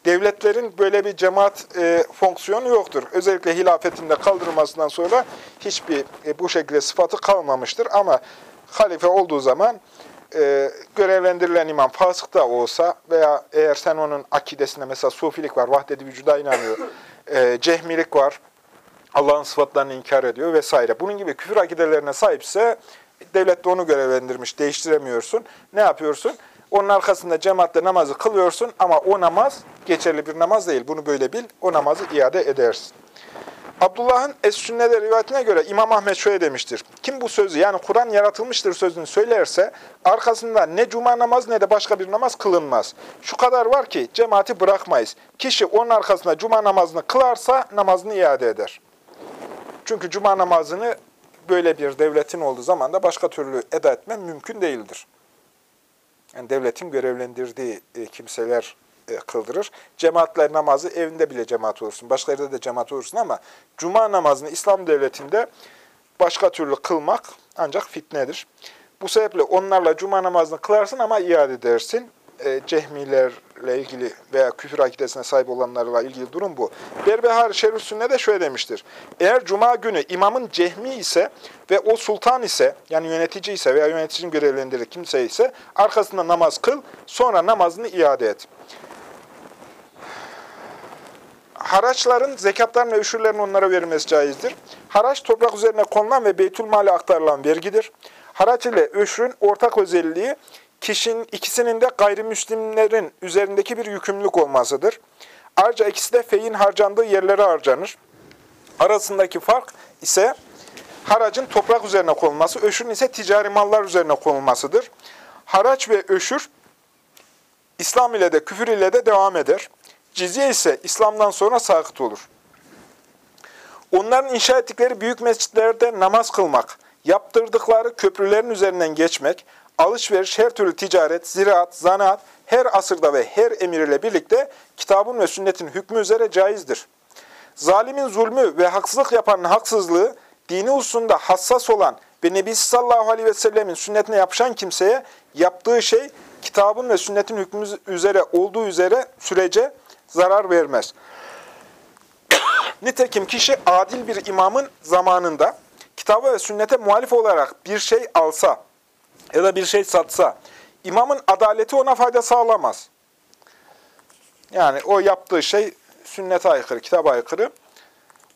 Devletlerin böyle bir cemaat e, fonksiyonu yoktur. Özellikle hilafetinde kaldırılmasından sonra hiçbir e, bu şekilde sıfatı kalmamıştır. Ama halife olduğu zaman e, görevlendirilen imam fasık da olsa veya eğer sen onun akidesinde mesela sufilik var, vahdet-i vücuda inanıyor, e, cehmilik var, Allah'ın sıfatlarını inkar ediyor vesaire. Bunun gibi küfür akidelerine sahipse devlet de onu görevlendirmiş, değiştiremiyorsun. Ne yapıyorsun? Onun arkasında cemaatle namazı kılıyorsun ama o namaz geçerli bir namaz değil. Bunu böyle bil, o namazı iade edersin. Abdullah'ın Es-Sünne'de rivayetine göre İmam Ahmet şöyle demiştir. Kim bu sözü yani Kur'an yaratılmıştır sözünü söylerse arkasında ne cuma namaz ne de başka bir namaz kılınmaz. Şu kadar var ki cemaati bırakmayız. Kişi onun arkasında cuma namazını kılarsa namazını iade eder. Çünkü cuma namazını böyle bir devletin olduğu zaman da başka türlü eda etmen mümkün değildir. Yani devletin görevlendirdiği e, kimseler e, kıldırır. Cemaatler namazı evinde bile cemaat olursun. Başka yerde de cemaat olursun ama cuma namazını İslam devletinde başka türlü kılmak ancak fitnedir. Bu sebeple onlarla cuma namazını kılarsın ama iade edersin. E, cehmilerle ilgili veya küfür akidesine sahip olanlarla ilgili durum bu. Berbehar Şerif Sünne de şöyle demiştir. Eğer cuma günü imamın cehmi ise ve o sultan ise yani yönetici ise veya yöneticinin görevlendirir kimse ise arkasında namaz kıl sonra namazını iade et. Haraçların, zekatların ve üşürlerin onlara verilmesi caizdir. Haraç toprak üzerine konulan ve beytülmale aktarılan vergidir. Haraç ile öşrün ortak özelliği kişinin ikisinin de gayrimüslimlerin üzerindeki bir yükümlülük olmasıdır. Ayrıca ikisi de feyin harcandığı yerlere harcanır. Arasındaki fark ise haracın toprak üzerine konulması, öşürün ise ticari mallar üzerine konulmasıdır. Haraç ve öşür İslam ile de küfür ile de devam eder. Cizye ise İslam'dan sonra sakıt olur. Onların inşa ettikleri büyük mescitlerde namaz kılmak, yaptırdıkları köprülerin üzerinden geçmek, alışveriş, her türlü ticaret, ziraat, zanaat, her asırda ve her emir ile birlikte kitabın ve sünnetin hükmü üzere caizdir. Zalimin zulmü ve haksızlık yapanın haksızlığı, dini hususunda hassas olan ve Nebi sallallahu aleyhi ve sellemin sünnetine yapışan kimseye yaptığı şey kitabın ve sünnetin hükmü üzere olduğu üzere sürece zarar vermez. Nitekim kişi adil bir imamın zamanında kitaba ve sünnete muhalif olarak bir şey alsa ya da bir şey satsa, imamın adaleti ona fayda sağlamaz. Yani o yaptığı şey sünnete aykırı, kitaba aykırı.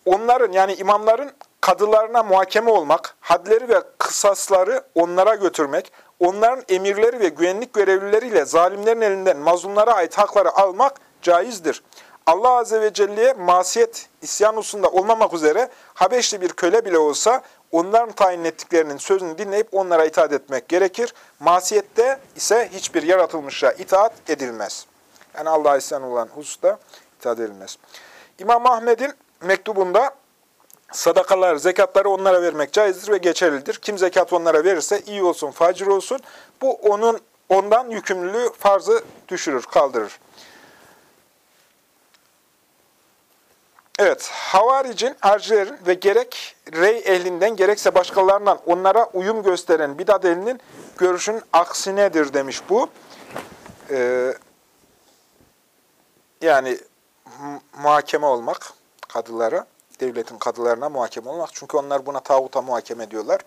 Onların yani imamların kadılarına muhakeme olmak, hadleri ve kısasları onlara götürmek, onların emirleri ve güvenlik görevlileriyle zalimlerin elinden mazlumlara ait hakları almak caizdir. Allah Azze ve Celle'ye masiyet, isyan hususunda olmamak üzere Habeşli bir köle bile olsa onların tayin ettiklerinin sözünü dinleyip onlara itaat etmek gerekir. Masiyette ise hiçbir yaratılmışa itaat edilmez. Yani Allah'a isyan olan hususta itaat edilmez. İmam Ahmed'in mektubunda sadakalar, zekatları onlara vermek caizdir ve geçerlidir. Kim zekat onlara verirse iyi olsun, facir olsun. Bu onun ondan yükümlülüğü farzı düşürür, kaldırır. Evet, havaricin, harcilerin ve gerek rey ehlinden gerekse başkalarından onlara uyum gösteren bidat ehlinin görüşün aksinedir demiş bu. Ee, yani muhakeme olmak kadılara, devletin kadılarına muhakeme olmak. Çünkü onlar buna tağuta muhakeme ediyorlar.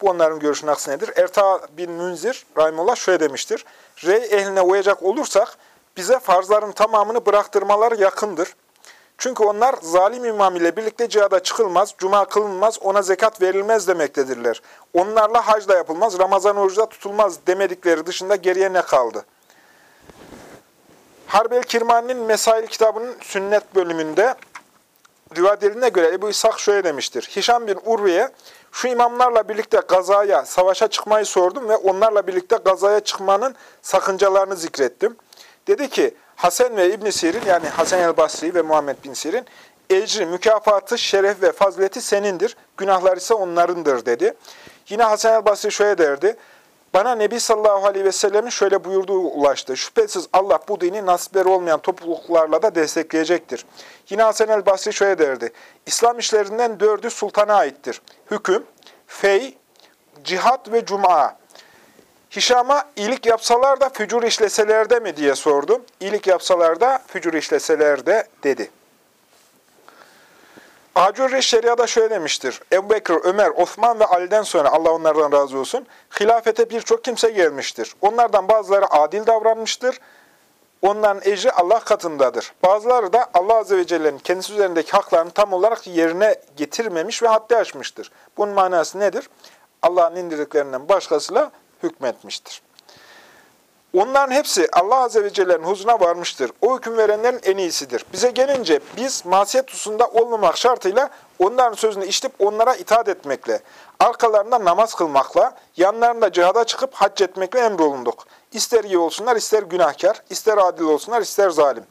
Bu onların görüşün aksinedir. Erta bin Münzir, Rahimullah şöyle demiştir. Rey ehline uyacak olursak bize farzların tamamını bıraktırmalar yakındır. Çünkü onlar zalim imam ile birlikte cihada çıkılmaz, cuma kılınmaz, ona zekat verilmez demektedirler. Onlarla hac da yapılmaz, Ramazan orucu tutulmaz demedikleri dışında geriye ne kaldı? Harbel Kirmani'nin Mesail kitabının sünnet bölümünde rivayet edildiğine göre Ebu İshak şöyle demiştir. Hişam bin Urve'ye şu imamlarla birlikte gazaya, savaşa çıkmayı sordum ve onlarla birlikte gazaya çıkmanın sakıncalarını zikrettim. Dedi ki Hasan ve İbn Sirin yani Hasan el Basri ve Muhammed bin Sirin ecri, mükafatı, şeref ve fazileti senindir. Günahlar ise onlarındır dedi. Yine Hasan el Basri şöyle derdi. Bana Nebi sallallahu aleyhi ve sellemin şöyle buyurduğu ulaştı. Şüphesiz Allah bu dini nasipleri olmayan topluluklarla da destekleyecektir. Yine Hasan el Basri şöyle derdi. İslam işlerinden dördü sultana aittir. Hüküm, fey, cihat ve cuma. Hişam'a iyilik yapsalar da fücur işleseler de mi diye sordum. İyilik yapsalar da fücur işleseler de dedi. Acurri şeriada şöyle demiştir. Ebu Bekir, Ömer, Osman ve Ali'den sonra Allah onlardan razı olsun. Hilafete birçok kimse gelmiştir. Onlardan bazıları adil davranmıştır. Onların ecri Allah katındadır. Bazıları da Allah Azze ve Celle'nin kendisi üzerindeki haklarını tam olarak yerine getirmemiş ve haddi aşmıştır. Bunun manası nedir? Allah'ın indirdiklerinden başkasıyla hükmetmiştir. Onların hepsi Allah Azze ve Celle'nin huzuruna varmıştır. O hüküm verenlerin en iyisidir. Bize gelince biz masiyet hususunda olmamak şartıyla onların sözünü işitip onlara itaat etmekle, arkalarında namaz kılmakla, yanlarında cihada çıkıp hac etmekle emrolunduk. İster iyi olsunlar, ister günahkar, ister adil olsunlar, ister zalim.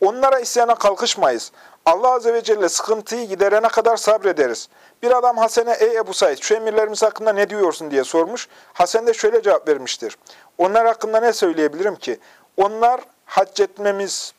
Onlara isyana kalkışmayız. Allah Azze ve Celle sıkıntıyı giderene kadar sabrederiz. Bir adam Hasen'e ey Ebu Said şu emirlerimiz hakkında ne diyorsun diye sormuş. Hasen de şöyle cevap vermiştir. Onlar hakkında ne söyleyebilirim ki? Onlar hac etmemiz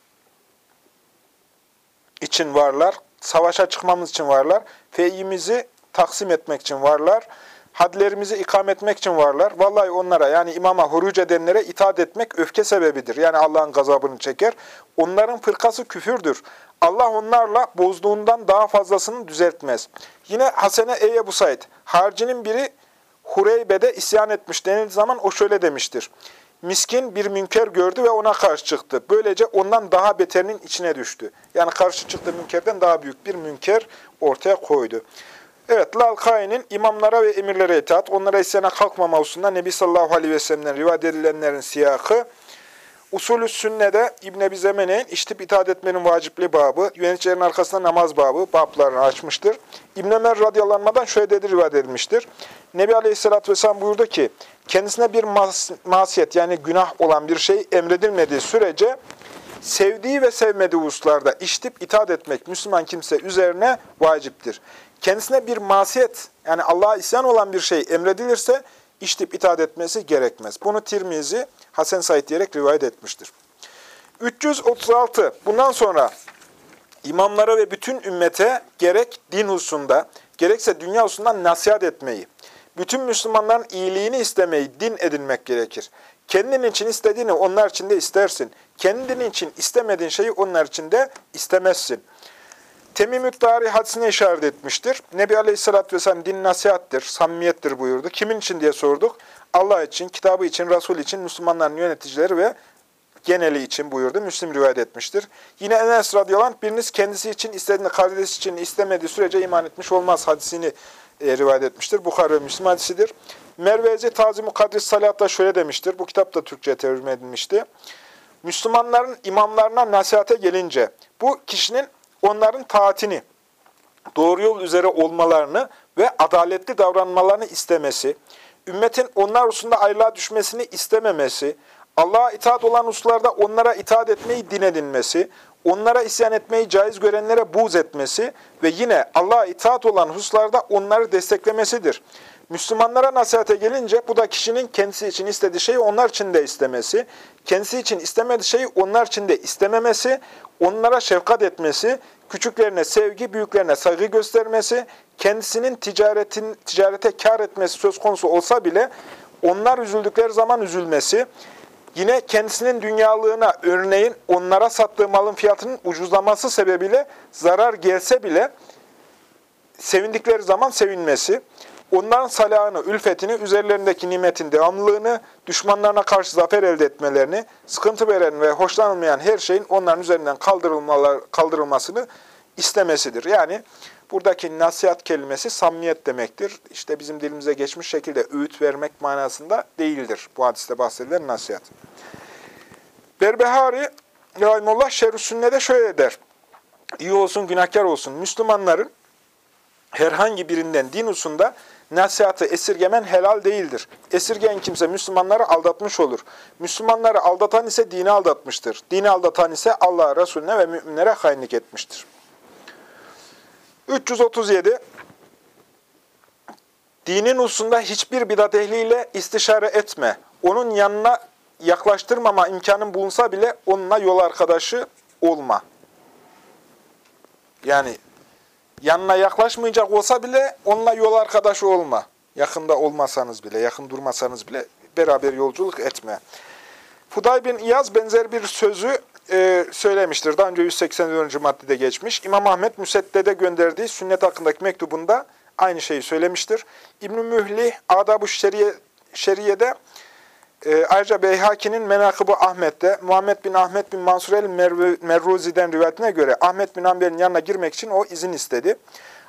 için varlar, savaşa çıkmamız için varlar, feyimizi taksim etmek için varlar, hadlerimizi ikam etmek için varlar. Vallahi onlara yani imama huruc edenlere itaat etmek öfke sebebidir. Yani Allah'ın gazabını çeker. Onların fırkası küfürdür. Allah onlarla bozduğundan daha fazlasını düzeltmez. Yine Hasene ey Ebu Said, harcinin biri Hureybe'de isyan etmiş denildiği zaman o şöyle demiştir. Miskin bir münker gördü ve ona karşı çıktı. Böylece ondan daha beterinin içine düştü. Yani karşı çıktığı münkerden daha büyük bir münker ortaya koydu. Evet, Lalkai'nin imamlara ve emirlere itaat, onlara isyana kalkmama hususunda Nebi sallallahu aleyhi ve sellem'den rivayet edilenlerin siyahı, Usulü sünnede İbn Ebi Zemene'nin iştip itaat etmenin vacipli babı, yöneticilerin arkasında namaz babı, bablarını açmıştır. İbn Ömer radıyallahu şöyle dedi rivayet edilmiştir. Nebi Aleyhisselatü Vesselam buyurdu ki, kendisine bir mas masiyet yani günah olan bir şey emredilmediği sürece sevdiği ve sevmediği hususlarda iştip itaat etmek Müslüman kimse üzerine vaciptir. Kendisine bir masiyet yani Allah'a isyan olan bir şey emredilirse iştip itaat etmesi gerekmez. Bunu Tirmizi Hasan Said diyerek rivayet etmiştir. 336. Bundan sonra imamlara ve bütün ümmete gerek din hususunda, gerekse dünya hususunda nasihat etmeyi, bütün Müslümanların iyiliğini istemeyi din edinmek gerekir. Kendin için istediğini onlar için de istersin. Kendin için istemediğin şeyi onlar için de istemezsin. Temim-ü Dari hadisine işaret etmiştir. Nebi Aleyhisselatü Vesselam din nasihattir, samimiyettir buyurdu. Kimin için diye sorduk. Allah için, kitabı için, Resul için, Müslümanların yöneticileri ve geneli için buyurdu. Müslim rivayet etmiştir. Yine Enes radıyallahu biriniz kendisi için istediğini, kardeşi için istemediği sürece iman etmiş olmaz hadisini e, rivayet etmiştir. Bukhara ve Müslim hadisidir. Mervezi Tazim-i Kadris Salat'ta şöyle demiştir. Bu kitap da Türkçe tercüme edilmişti. Müslümanların imamlarına nasihate gelince, bu kişinin onların taatini, doğru yol üzere olmalarını ve adaletli davranmalarını istemesi, ümmetin onlar hususunda ayrılığa düşmesini istememesi, Allah'a itaat olan hususlarda onlara itaat etmeyi din edinmesi, onlara isyan etmeyi caiz görenlere buğz etmesi ve yine Allah'a itaat olan hususlarda onları desteklemesidir. Müslümanlara nasihate gelince bu da kişinin kendisi için istediği şeyi onlar için de istemesi, kendisi için istemediği şeyi onlar için de istememesi, onlara şefkat etmesi, küçüklerine sevgi, büyüklerine saygı göstermesi, kendisinin ticaretin ticarete kar etmesi söz konusu olsa bile onlar üzüldükleri zaman üzülmesi, yine kendisinin dünyalığına örneğin onlara sattığı malın fiyatının ucuzlaması sebebiyle zarar gelse bile sevindikleri zaman sevinmesi, onların salahını, ülfetini, üzerlerindeki nimetin devamlılığını, düşmanlarına karşı zafer elde etmelerini, sıkıntı veren ve hoşlanılmayan her şeyin onların üzerinden kaldırılmasını istemesidir. Yani buradaki nasihat kelimesi samimiyet demektir. İşte bizim dilimize geçmiş şekilde öğüt vermek manasında değildir bu hadiste bahsedilen nasihat. Berbehari, Rahimullah Şerh-i Sünne'de şöyle der. iyi olsun, günahkar olsun, Müslümanların herhangi birinden din hususunda nasihatı esirgemen helal değildir. Esirgeyen kimse Müslümanları aldatmış olur. Müslümanları aldatan ise dini aldatmıştır. Dini aldatan ise Allah'a, Resulüne ve müminlere hainlik etmiştir. 337 Dinin hususunda hiçbir bidat ehliyle istişare etme. Onun yanına yaklaştırmama imkanın bulunsa bile onunla yol arkadaşı olma. Yani yanına yaklaşmayacak olsa bile onunla yol arkadaşı olma. Yakında olmasanız bile, yakın durmasanız bile beraber yolculuk etme. Fuday bin İyaz benzer bir sözü e, söylemiştir. Daha önce 184. maddede geçmiş. İmam Ahmet Müsedde'de gönderdiği sünnet hakkındaki mektubunda aynı şeyi söylemiştir. İbn-i Mühli Adab-ı Şeriye, Şeriye'de e, ayrıca Beyhaki'nin Menakıbı Ahmet'te Muhammed bin Ahmet bin Mansur el-Merruzi'den rivayetine göre Ahmet bin Amber'in yanına girmek için o izin istedi.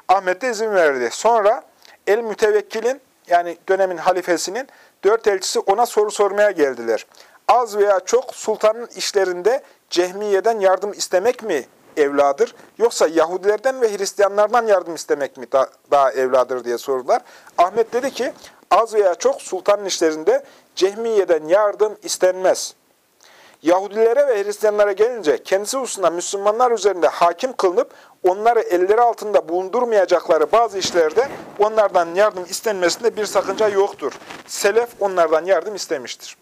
Ahmet de izin verdi. Sonra el-Mütevekkil'in yani dönemin halifesinin dört elçisi ona soru sormaya geldiler. Az veya çok sultanın işlerinde Cehmiye'den yardım istemek mi evladır? Yoksa Yahudilerden ve Hristiyanlardan yardım istemek mi daha, daha evladır diye sordular. Ahmet dedi ki az veya çok sultanın işlerinde Cehmiye'den yardım istenmez. Yahudilere ve Hristiyanlara gelince kendisi hususunda Müslümanlar üzerinde hakim kılınıp onları elleri altında bulundurmayacakları bazı işlerde onlardan yardım istenmesinde bir sakınca yoktur. Selef onlardan yardım istemiştir.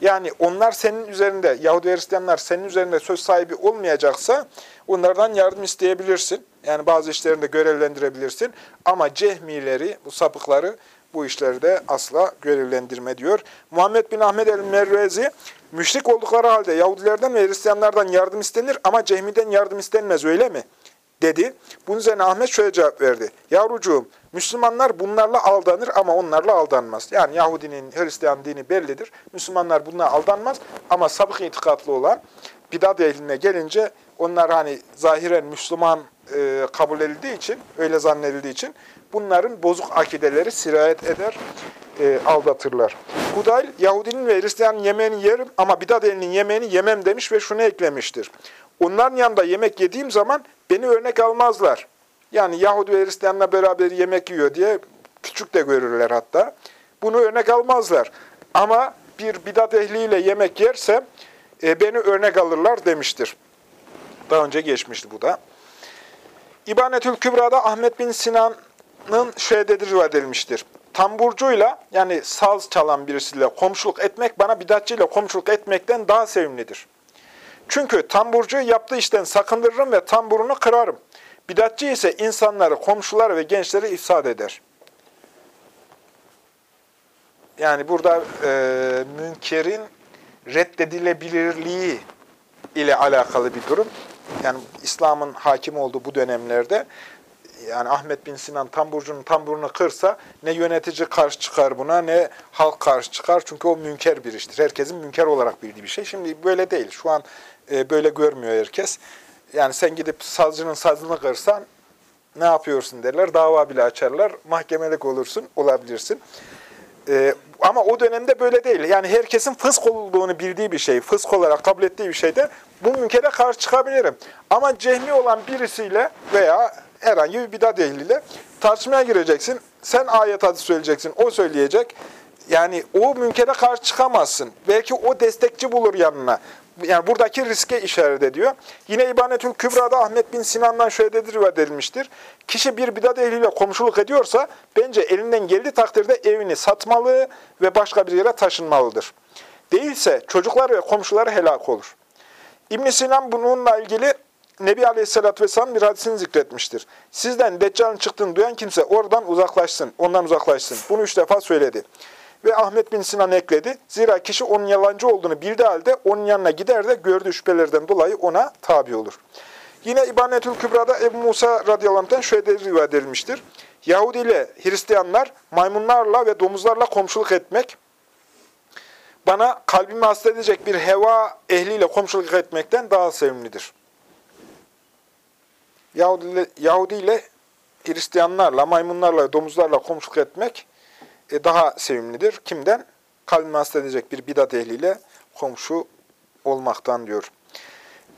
Yani onlar senin üzerinde, Yahudi Hristiyanlar senin üzerinde söz sahibi olmayacaksa onlardan yardım isteyebilirsin. Yani bazı işlerinde görevlendirebilirsin. Ama cehmileri, bu sapıkları bu işlerde asla görevlendirme diyor. Muhammed bin Ahmed el-Mervezi, müşrik oldukları halde Yahudilerden ve Hristiyanlardan yardım istenir ama Cehmi'den yardım istenmez öyle mi? dedi. Bunun üzerine Ahmet şöyle cevap verdi. Yavrucuğum, Müslümanlar bunlarla aldanır ama onlarla aldanmaz. Yani Yahudinin, Hristiyan dini bellidir. Müslümanlar bunlara aldanmaz ama sabık itikatlı olan bidat ehline gelince onlar hani zahiren Müslüman e, kabul edildiği için, öyle zannedildiği için bunların bozuk akideleri sirayet eder, e, aldatırlar. Hudayl, Yahudinin ve Hristiyanın yemeğini yerim ama bidat ehlinin yemeğini yemem demiş ve şunu eklemiştir. Onların yanında yemek yediğim zaman beni örnek almazlar. Yani Yahudi ve Hristiyanla beraber yemek yiyor diye küçük de görürler hatta. Bunu örnek almazlar. Ama bir bidat ehliyle yemek yersem e, beni örnek alırlar demiştir. Daha önce geçmişti bu da. İbanetül Kübra'da Ahmet bin Sinan'ın şöyledir rivayet edilmiştir. Tamburcuyla yani saz çalan birisiyle komşuluk etmek bana bidatçıyla komşuluk etmekten daha sevimlidir. Çünkü tamburcu yaptığı işten sakındırırım ve tamburunu kırarım. Bidatçı ise insanları, komşuları ve gençleri ifsad eder. Yani burada e, münkerin reddedilebilirliği ile alakalı bir durum. Yani İslam'ın hakim olduğu bu dönemlerde yani Ahmet bin Sinan tamburcunun tamburunu kırsa ne yönetici karşı çıkar buna ne halk karşı çıkar. Çünkü o münker bir iştir. Herkesin münker olarak bildiği bir şey. Şimdi böyle değil. Şu an e, böyle görmüyor herkes. Yani sen gidip sazcının sazını kırsan ne yapıyorsun derler. Dava bile açarlar. Mahkemelik olursun, olabilirsin. E, ama o dönemde böyle değil. Yani herkesin fısk olduğunu bildiği bir şey, fısk olarak kabul ettiği bir şeyde bu münkere karşı çıkabilirim. Ama cehmi olan birisiyle veya herhangi bir bidat ehliyle tartışmaya gireceksin. Sen ayet hadis söyleyeceksin, o söyleyecek. Yani o münkere karşı çıkamazsın. Belki o destekçi bulur yanına yani buradaki riske işaret ediyor. Yine İbanetül Kübra'da Ahmet bin Sinan'dan şöyle rivayet edilmiştir. Kişi bir bidat ehliyle komşuluk ediyorsa bence elinden geldiği takdirde evini satmalı ve başka bir yere taşınmalıdır. Değilse çocuklar ve komşuları helak olur. İbn Sinan bununla ilgili Nebi Aleyhisselatü Vesselam bir hadisini zikretmiştir. Sizden Deccal'ın çıktığını duyan kimse oradan uzaklaşsın, ondan uzaklaşsın. Bunu üç defa söyledi. Ve Ahmet bin Sinan ekledi. Zira kişi onun yalancı olduğunu bildiği halde onun yanına gider de gördüğü şüphelerden dolayı ona tabi olur. Yine İbanetül Kübra'da Ebu Musa radıyallahu şöyle rivayet edilmiştir. Yahudi ile Hristiyanlar maymunlarla ve domuzlarla komşuluk etmek, bana kalbimi hasta edecek bir heva ehliyle komşuluk etmekten daha sevimlidir. Yahudi ile, Hristiyanlarla, maymunlarla, domuzlarla komşuluk etmek, daha sevimlidir. Kimden? Kalbini hasta edecek bir bidat ehliyle komşu olmaktan diyor.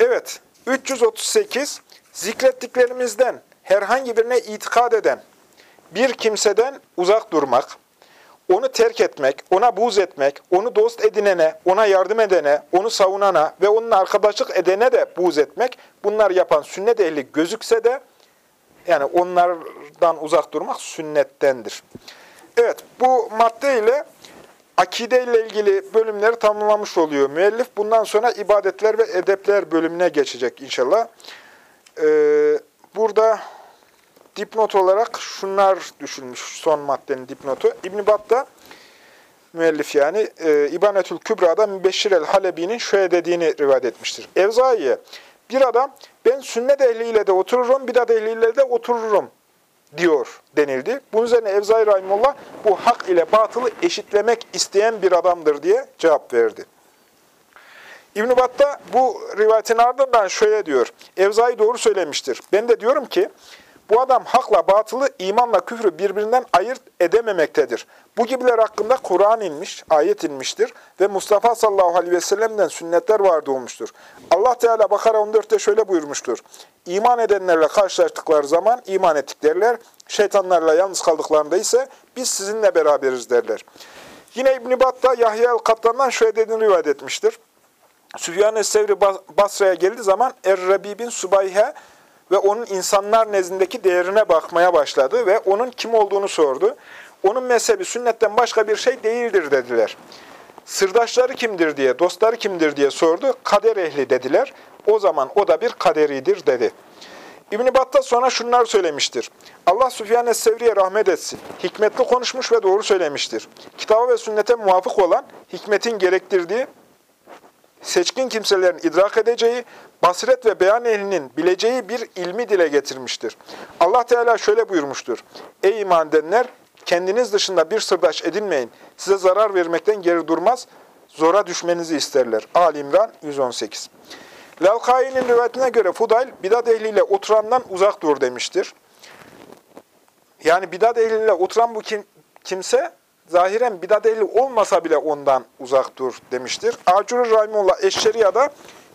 Evet, 338. Zikrettiklerimizden herhangi birine itikad eden bir kimseden uzak durmak, onu terk etmek, ona buz etmek, onu dost edinene, ona yardım edene, onu savunana ve onunla arkadaşlık edene de buz etmek, bunlar yapan sünnet ehli gözükse de, yani onlardan uzak durmak sünnettendir. Evet, bu madde ile akide ile ilgili bölümleri tamamlamış oluyor müellif. Bundan sonra ibadetler ve edepler bölümüne geçecek inşallah. Ee, burada dipnot olarak şunlar düşünmüş son maddenin dipnotu. İbn-i Bat'ta müellif yani e, İbanetül Kübra'da Mübeşşir el-Halebi'nin şöyle dediğini rivayet etmiştir. Evzaiye bir adam ben sünnet ehliyle de otururum, bidat ehliyle de otururum diyor denildi. Bunun üzerine Evzai Rahimullah bu hak ile batılı eşitlemek isteyen bir adamdır diye cevap verdi. İbn-i Bat'ta bu rivayetin ardından şöyle diyor. Evzai doğru söylemiştir. Ben de diyorum ki bu adam hakla batılı, imanla küfrü birbirinden ayırt edememektedir. Bu gibiler hakkında Kur'an inmiş, ayet inmiştir ve Mustafa sallallahu aleyhi ve sellem'den sünnetler vardı olmuştur. Allah Teala Bakara 14'te şöyle buyurmuştur. İman edenlerle karşılaştıkları zaman iman ettiklerler, şeytanlarla yalnız kaldıklarında ise biz sizinle beraberiz derler. Yine İbn-i Bat'ta Yahya el-Kattan'dan şöyle dediğini rivayet etmiştir. Süfyan-ı Sevri Basra'ya geldiği zaman Er-Rabib'in Subayhe ve onun insanlar nezdindeki değerine bakmaya başladı ve onun kim olduğunu sordu. Onun mezhebi sünnetten başka bir şey değildir dediler. Sırdaşları kimdir diye, dostları kimdir diye sordu. Kader ehli dediler. O zaman o da bir kaderidir dedi. İbn-i Battal sonra şunlar söylemiştir. Allah Süfyan Es-Sevri'ye rahmet etsin. Hikmetli konuşmuş ve doğru söylemiştir. Kitaba ve sünnete muvafık olan, hikmetin gerektirdiği seçkin kimselerin idrak edeceği, basiret ve beyan ehlinin bileceği bir ilmi dile getirmiştir. Allah Teala şöyle buyurmuştur. Ey iman edenler, kendiniz dışında bir sırdaş edinmeyin. Size zarar vermekten geri durmaz, zora düşmenizi isterler. Ali İmran 118 Lalkai'nin rivayetine göre Fudayl, bidat ehliyle oturandan uzak dur demiştir. Yani bidat ehliyle oturan bu kim, kimse, zahiren bidat ehli olmasa bile ondan uzak dur demiştir. Acur Rahimullah Eşşeriya'da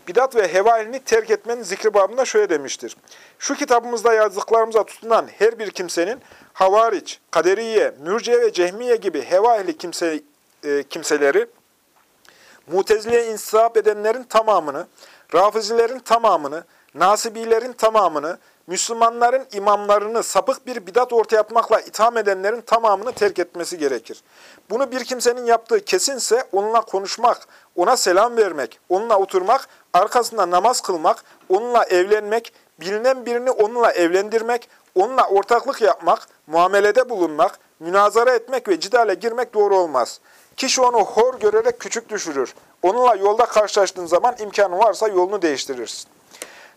bidat ve heva elini terk etmenin zikri babında şöyle demiştir. Şu kitabımızda yazdıklarımıza tutunan her bir kimsenin havariç, kaderiye, mürciye ve cehmiye gibi heva ehli kimse, e, kimseleri, muteziliye insaf edenlerin tamamını, rafizilerin tamamını, nasibilerin tamamını, Müslümanların imamlarını sapık bir bidat ortaya atmakla itham edenlerin tamamını terk etmesi gerekir. Bunu bir kimsenin yaptığı kesinse onunla konuşmak, ona selam vermek, onunla oturmak, arkasında namaz kılmak, onunla evlenmek, bilinen birini onunla evlendirmek, onunla ortaklık yapmak, muamelede bulunmak, münazara etmek ve cidale girmek doğru olmaz. Kişi onu hor görerek küçük düşürür. Onunla yolda karşılaştığın zaman imkanı varsa yolunu değiştirirsin.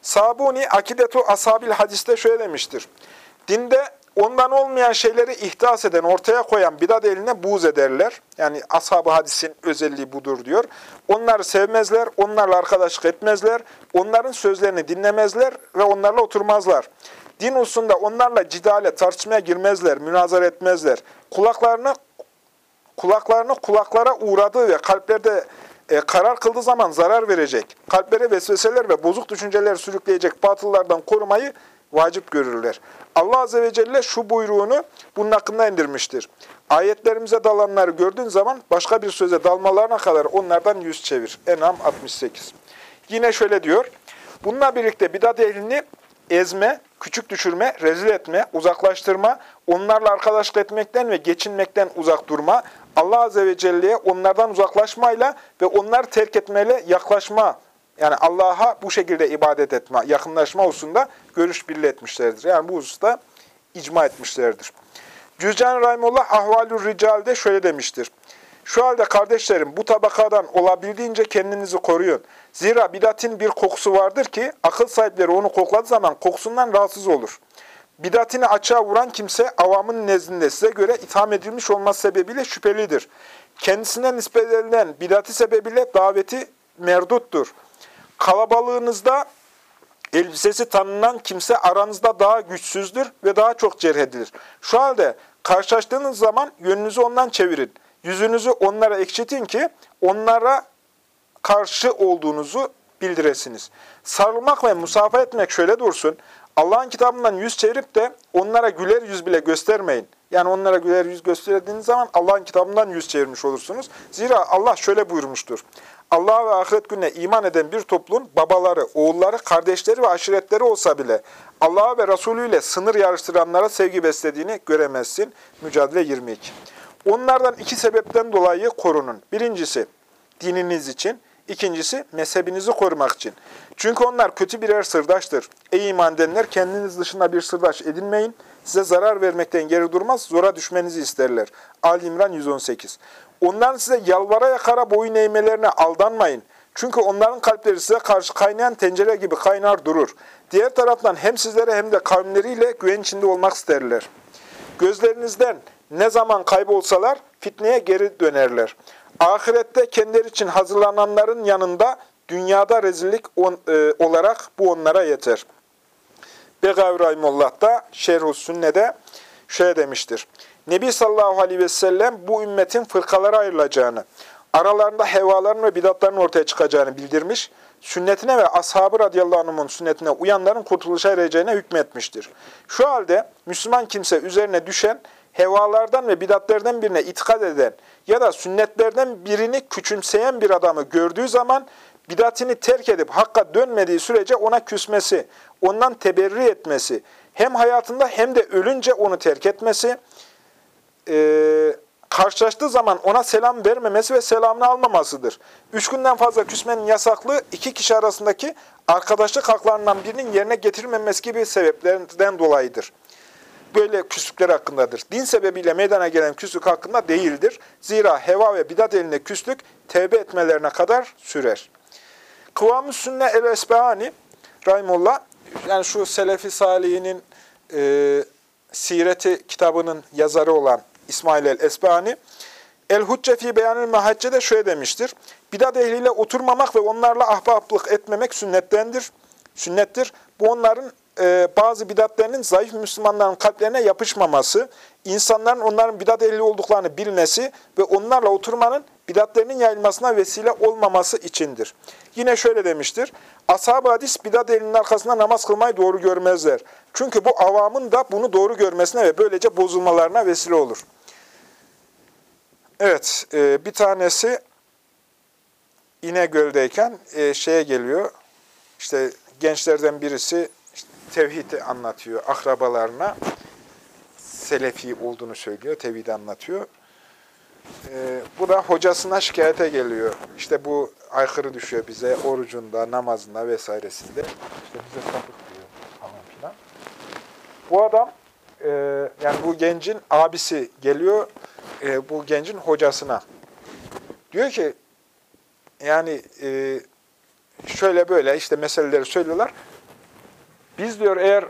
Sabuni Akidetu Asabil hadiste şöyle demiştir. Dinde ondan olmayan şeyleri ihdas eden, ortaya koyan bidat eline buğz ederler. Yani ashab-ı hadisin özelliği budur diyor. Onları sevmezler, onlarla arkadaşlık etmezler, onların sözlerini dinlemezler ve onlarla oturmazlar. Din hususunda onlarla cidale, tartışmaya girmezler, münazara etmezler. Kulaklarını kulaklarını kulaklara uğradığı ve kalplerde e, karar kıldığı zaman zarar verecek, kalplere vesveseler ve bozuk düşünceler sürükleyecek batıllardan korumayı vacip görürler. Allah Azze ve Celle şu buyruğunu bunun hakkında indirmiştir. Ayetlerimize dalanları gördüğün zaman başka bir söze dalmalarına kadar onlardan yüz çevir. Enam 68. Yine şöyle diyor. Bununla birlikte bidat ehlini ezme, küçük düşürme, rezil etme, uzaklaştırma, onlarla arkadaşlık etmekten ve geçinmekten uzak durma, Allah Azze ve Celle'ye onlardan uzaklaşmayla ve onları terk etmeyle yaklaşma, yani Allah'a bu şekilde ibadet etme, yakınlaşma hususunda görüş birliği etmişlerdir. Yani bu hususta icma etmişlerdir. Cüzcan Rahimullah Ahvalur Rical'de şöyle demiştir. Şu halde kardeşlerim bu tabakadan olabildiğince kendinizi koruyun. Zira bidatin bir kokusu vardır ki akıl sahipleri onu kokladığı zaman kokusundan rahatsız olur. Bidatini açığa vuran kimse avamın nezdinde size göre itham edilmiş olması sebebiyle şüphelidir. Kendisine nispet edilen bidati sebebiyle daveti merduttur. Kalabalığınızda elbisesi tanınan kimse aranızda daha güçsüzdür ve daha çok cerh edilir. Şu halde karşılaştığınız zaman yönünüzü ondan çevirin. Yüzünüzü onlara ekşitin ki onlara karşı olduğunuzu bildiresiniz. Sarılmak ve musafa etmek şöyle dursun. Allah'ın kitabından yüz çevirip de onlara güler yüz bile göstermeyin. Yani onlara güler yüz gösterdiğiniz zaman Allah'ın kitabından yüz çevirmiş olursunuz. Zira Allah şöyle buyurmuştur. Allah'a ve ahiret gününe iman eden bir toplum babaları, oğulları, kardeşleri ve aşiretleri olsa bile Allah'a ve Resulü ile sınır yarıştıranlara sevgi beslediğini göremezsin. Mücadele 22. Onlardan iki sebepten dolayı korunun. Birincisi dininiz için, ikincisi mezhebinizi korumak için. Çünkü onlar kötü birer sırdaştır. Ey iman edenler kendiniz dışında bir sırdaş edinmeyin. Size zarar vermekten geri durmaz, zora düşmenizi isterler. Ali İmran 118 Onların size yalvara yakara boyun eğmelerine aldanmayın. Çünkü onların kalpleri size karşı kaynayan tencere gibi kaynar durur. Diğer taraftan hem sizlere hem de kavimleriyle güven içinde olmak isterler. Gözlerinizden ne zaman kaybolsalar fitneye geri dönerler. Ahirette kendileri için hazırlananların yanında dünyada rezillik on, e, olarak bu onlara yeter. Begavi Rahimullah da Şerh-ü Sünne'de şöyle demiştir. Nebi sallallahu aleyhi ve sellem bu ümmetin fırkalara ayrılacağını, aralarında hevaların ve bidatların ortaya çıkacağını bildirmiş, sünnetine ve ashabı radıyallahu anh'ın sünnetine uyanların kurtuluşa ereceğine hükmetmiştir. Şu halde Müslüman kimse üzerine düşen, hevalardan ve bidatlerden birine itikad eden ya da sünnetlerden birini küçümseyen bir adamı gördüğü zaman bidatini terk edip hakka dönmediği sürece ona küsmesi, ondan teberri etmesi, hem hayatında hem de ölünce onu terk etmesi, e, karşılaştığı zaman ona selam vermemesi ve selamını almamasıdır. Üç günden fazla küsmenin yasaklığı iki kişi arasındaki arkadaşlık haklarından birinin yerine getirilmemesi gibi sebeplerden dolayıdır. Böyle küslükler hakkındadır. Din sebebiyle meydana gelen küslük hakkında değildir. Zira heva ve bidat elinde küslük tevbe etmelerine kadar sürer. Kıvam-ı Sünne el-Esbehani Rahimullah, yani şu Selefi Salih'inin e, Sireti kitabının yazarı olan İsmail el-Esbehani, El-Hucce fi beyanil mahacce'de şöyle demiştir. Bidat ehliyle oturmamak ve onlarla ahbaplık etmemek sünnettendir. Sünnettir. Bu onların e, bazı bidatlerinin zayıf Müslümanların kalplerine yapışmaması, insanların onların bidat ehli olduklarını bilmesi ve onlarla oturmanın bidatlerinin yayılmasına vesile olmaması içindir. Yine şöyle demiştir. Ashab-ı hadis bidat ehlinin arkasında namaz kılmayı doğru görmezler. Çünkü bu avamın da bunu doğru görmesine ve böylece bozulmalarına vesile olur. Evet, e, bir tanesi İnegöl'deyken e, şeye geliyor, işte gençlerden birisi tevhidi anlatıyor akrabalarına. Selefi olduğunu söylüyor, tevhidi anlatıyor. E, bu da hocasına şikayete geliyor. İşte bu aykırı düşüyor bize orucunda, namazında vesairesinde. İşte bize sapık diyor falan filan. Bu adam, e, yani bu gencin abisi geliyor, e, bu gencin hocasına. Diyor ki, yani e, şöyle böyle işte meseleleri söylüyorlar. Biz diyor eğer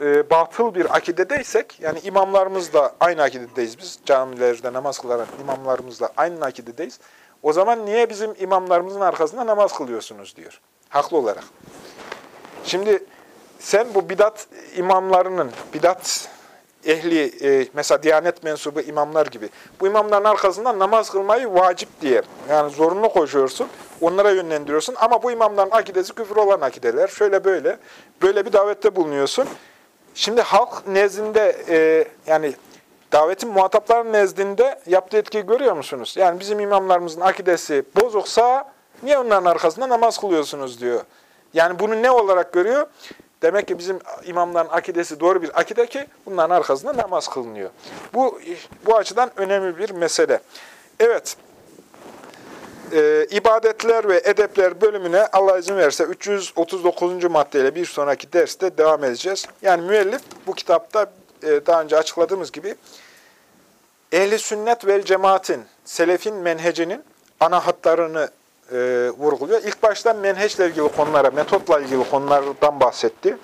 e, batıl bir akidedeysek, yani imamlarımız da aynı akidedeyiz biz, camilerde namaz kılarak imamlarımızla aynı akidedeyiz. O zaman niye bizim imamlarımızın arkasında namaz kılıyorsunuz diyor. Haklı olarak. Şimdi sen bu bidat imamlarının, bidat ehli, e, mesela Diyanet mensubu imamlar gibi, bu imamların arkasından namaz kılmayı vacip diye, yani zorunlu koşuyorsun, onlara yönlendiriyorsun. Ama bu imamların akidesi küfür olan akideler, şöyle böyle, böyle bir davette bulunuyorsun. Şimdi halk nezdinde, e, yani davetin muhatapların nezdinde yaptığı etkiyi görüyor musunuz? Yani bizim imamlarımızın akidesi bozuksa, niye onların arkasında namaz kılıyorsunuz diyor. Yani bunu ne olarak görüyor? Demek ki bizim imamların akidesi doğru bir akide ki bunların arkasında namaz kılınıyor. Bu, bu açıdan önemli bir mesele. Evet, e, ibadetler ve edepler bölümüne Allah izin verirse 339. maddeyle bir sonraki derste devam edeceğiz. Yani müellif bu kitapta e, daha önce açıkladığımız gibi ehli sünnet ve cemaatin, selefin menhecinin ana hatlarını e, vurguluyor. İlk başta menheçle ilgili konulara, metotla ilgili konulardan bahsetti.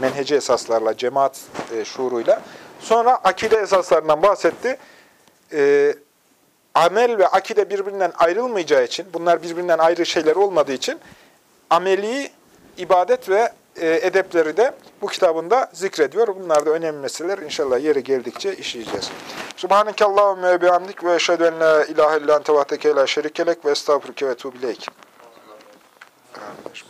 Menheci esaslarla, cemaat e, şuuruyla. Sonra akide esaslarından bahsetti. E, amel ve akide birbirinden ayrılmayacağı için, bunlar birbirinden ayrı şeyler olmadığı için, ameli, ibadet ve e, edepleri de bu kitabında zikrediyor. Bunlar da önemli meseleler. İnşallah yeri geldikçe işleyeceğiz. Subhaneke Allahümme ve bihamdik ve eşhedü en la ilahe illan tevateke la şerikelek ve estağfurke ve tuğbileyk. Amin.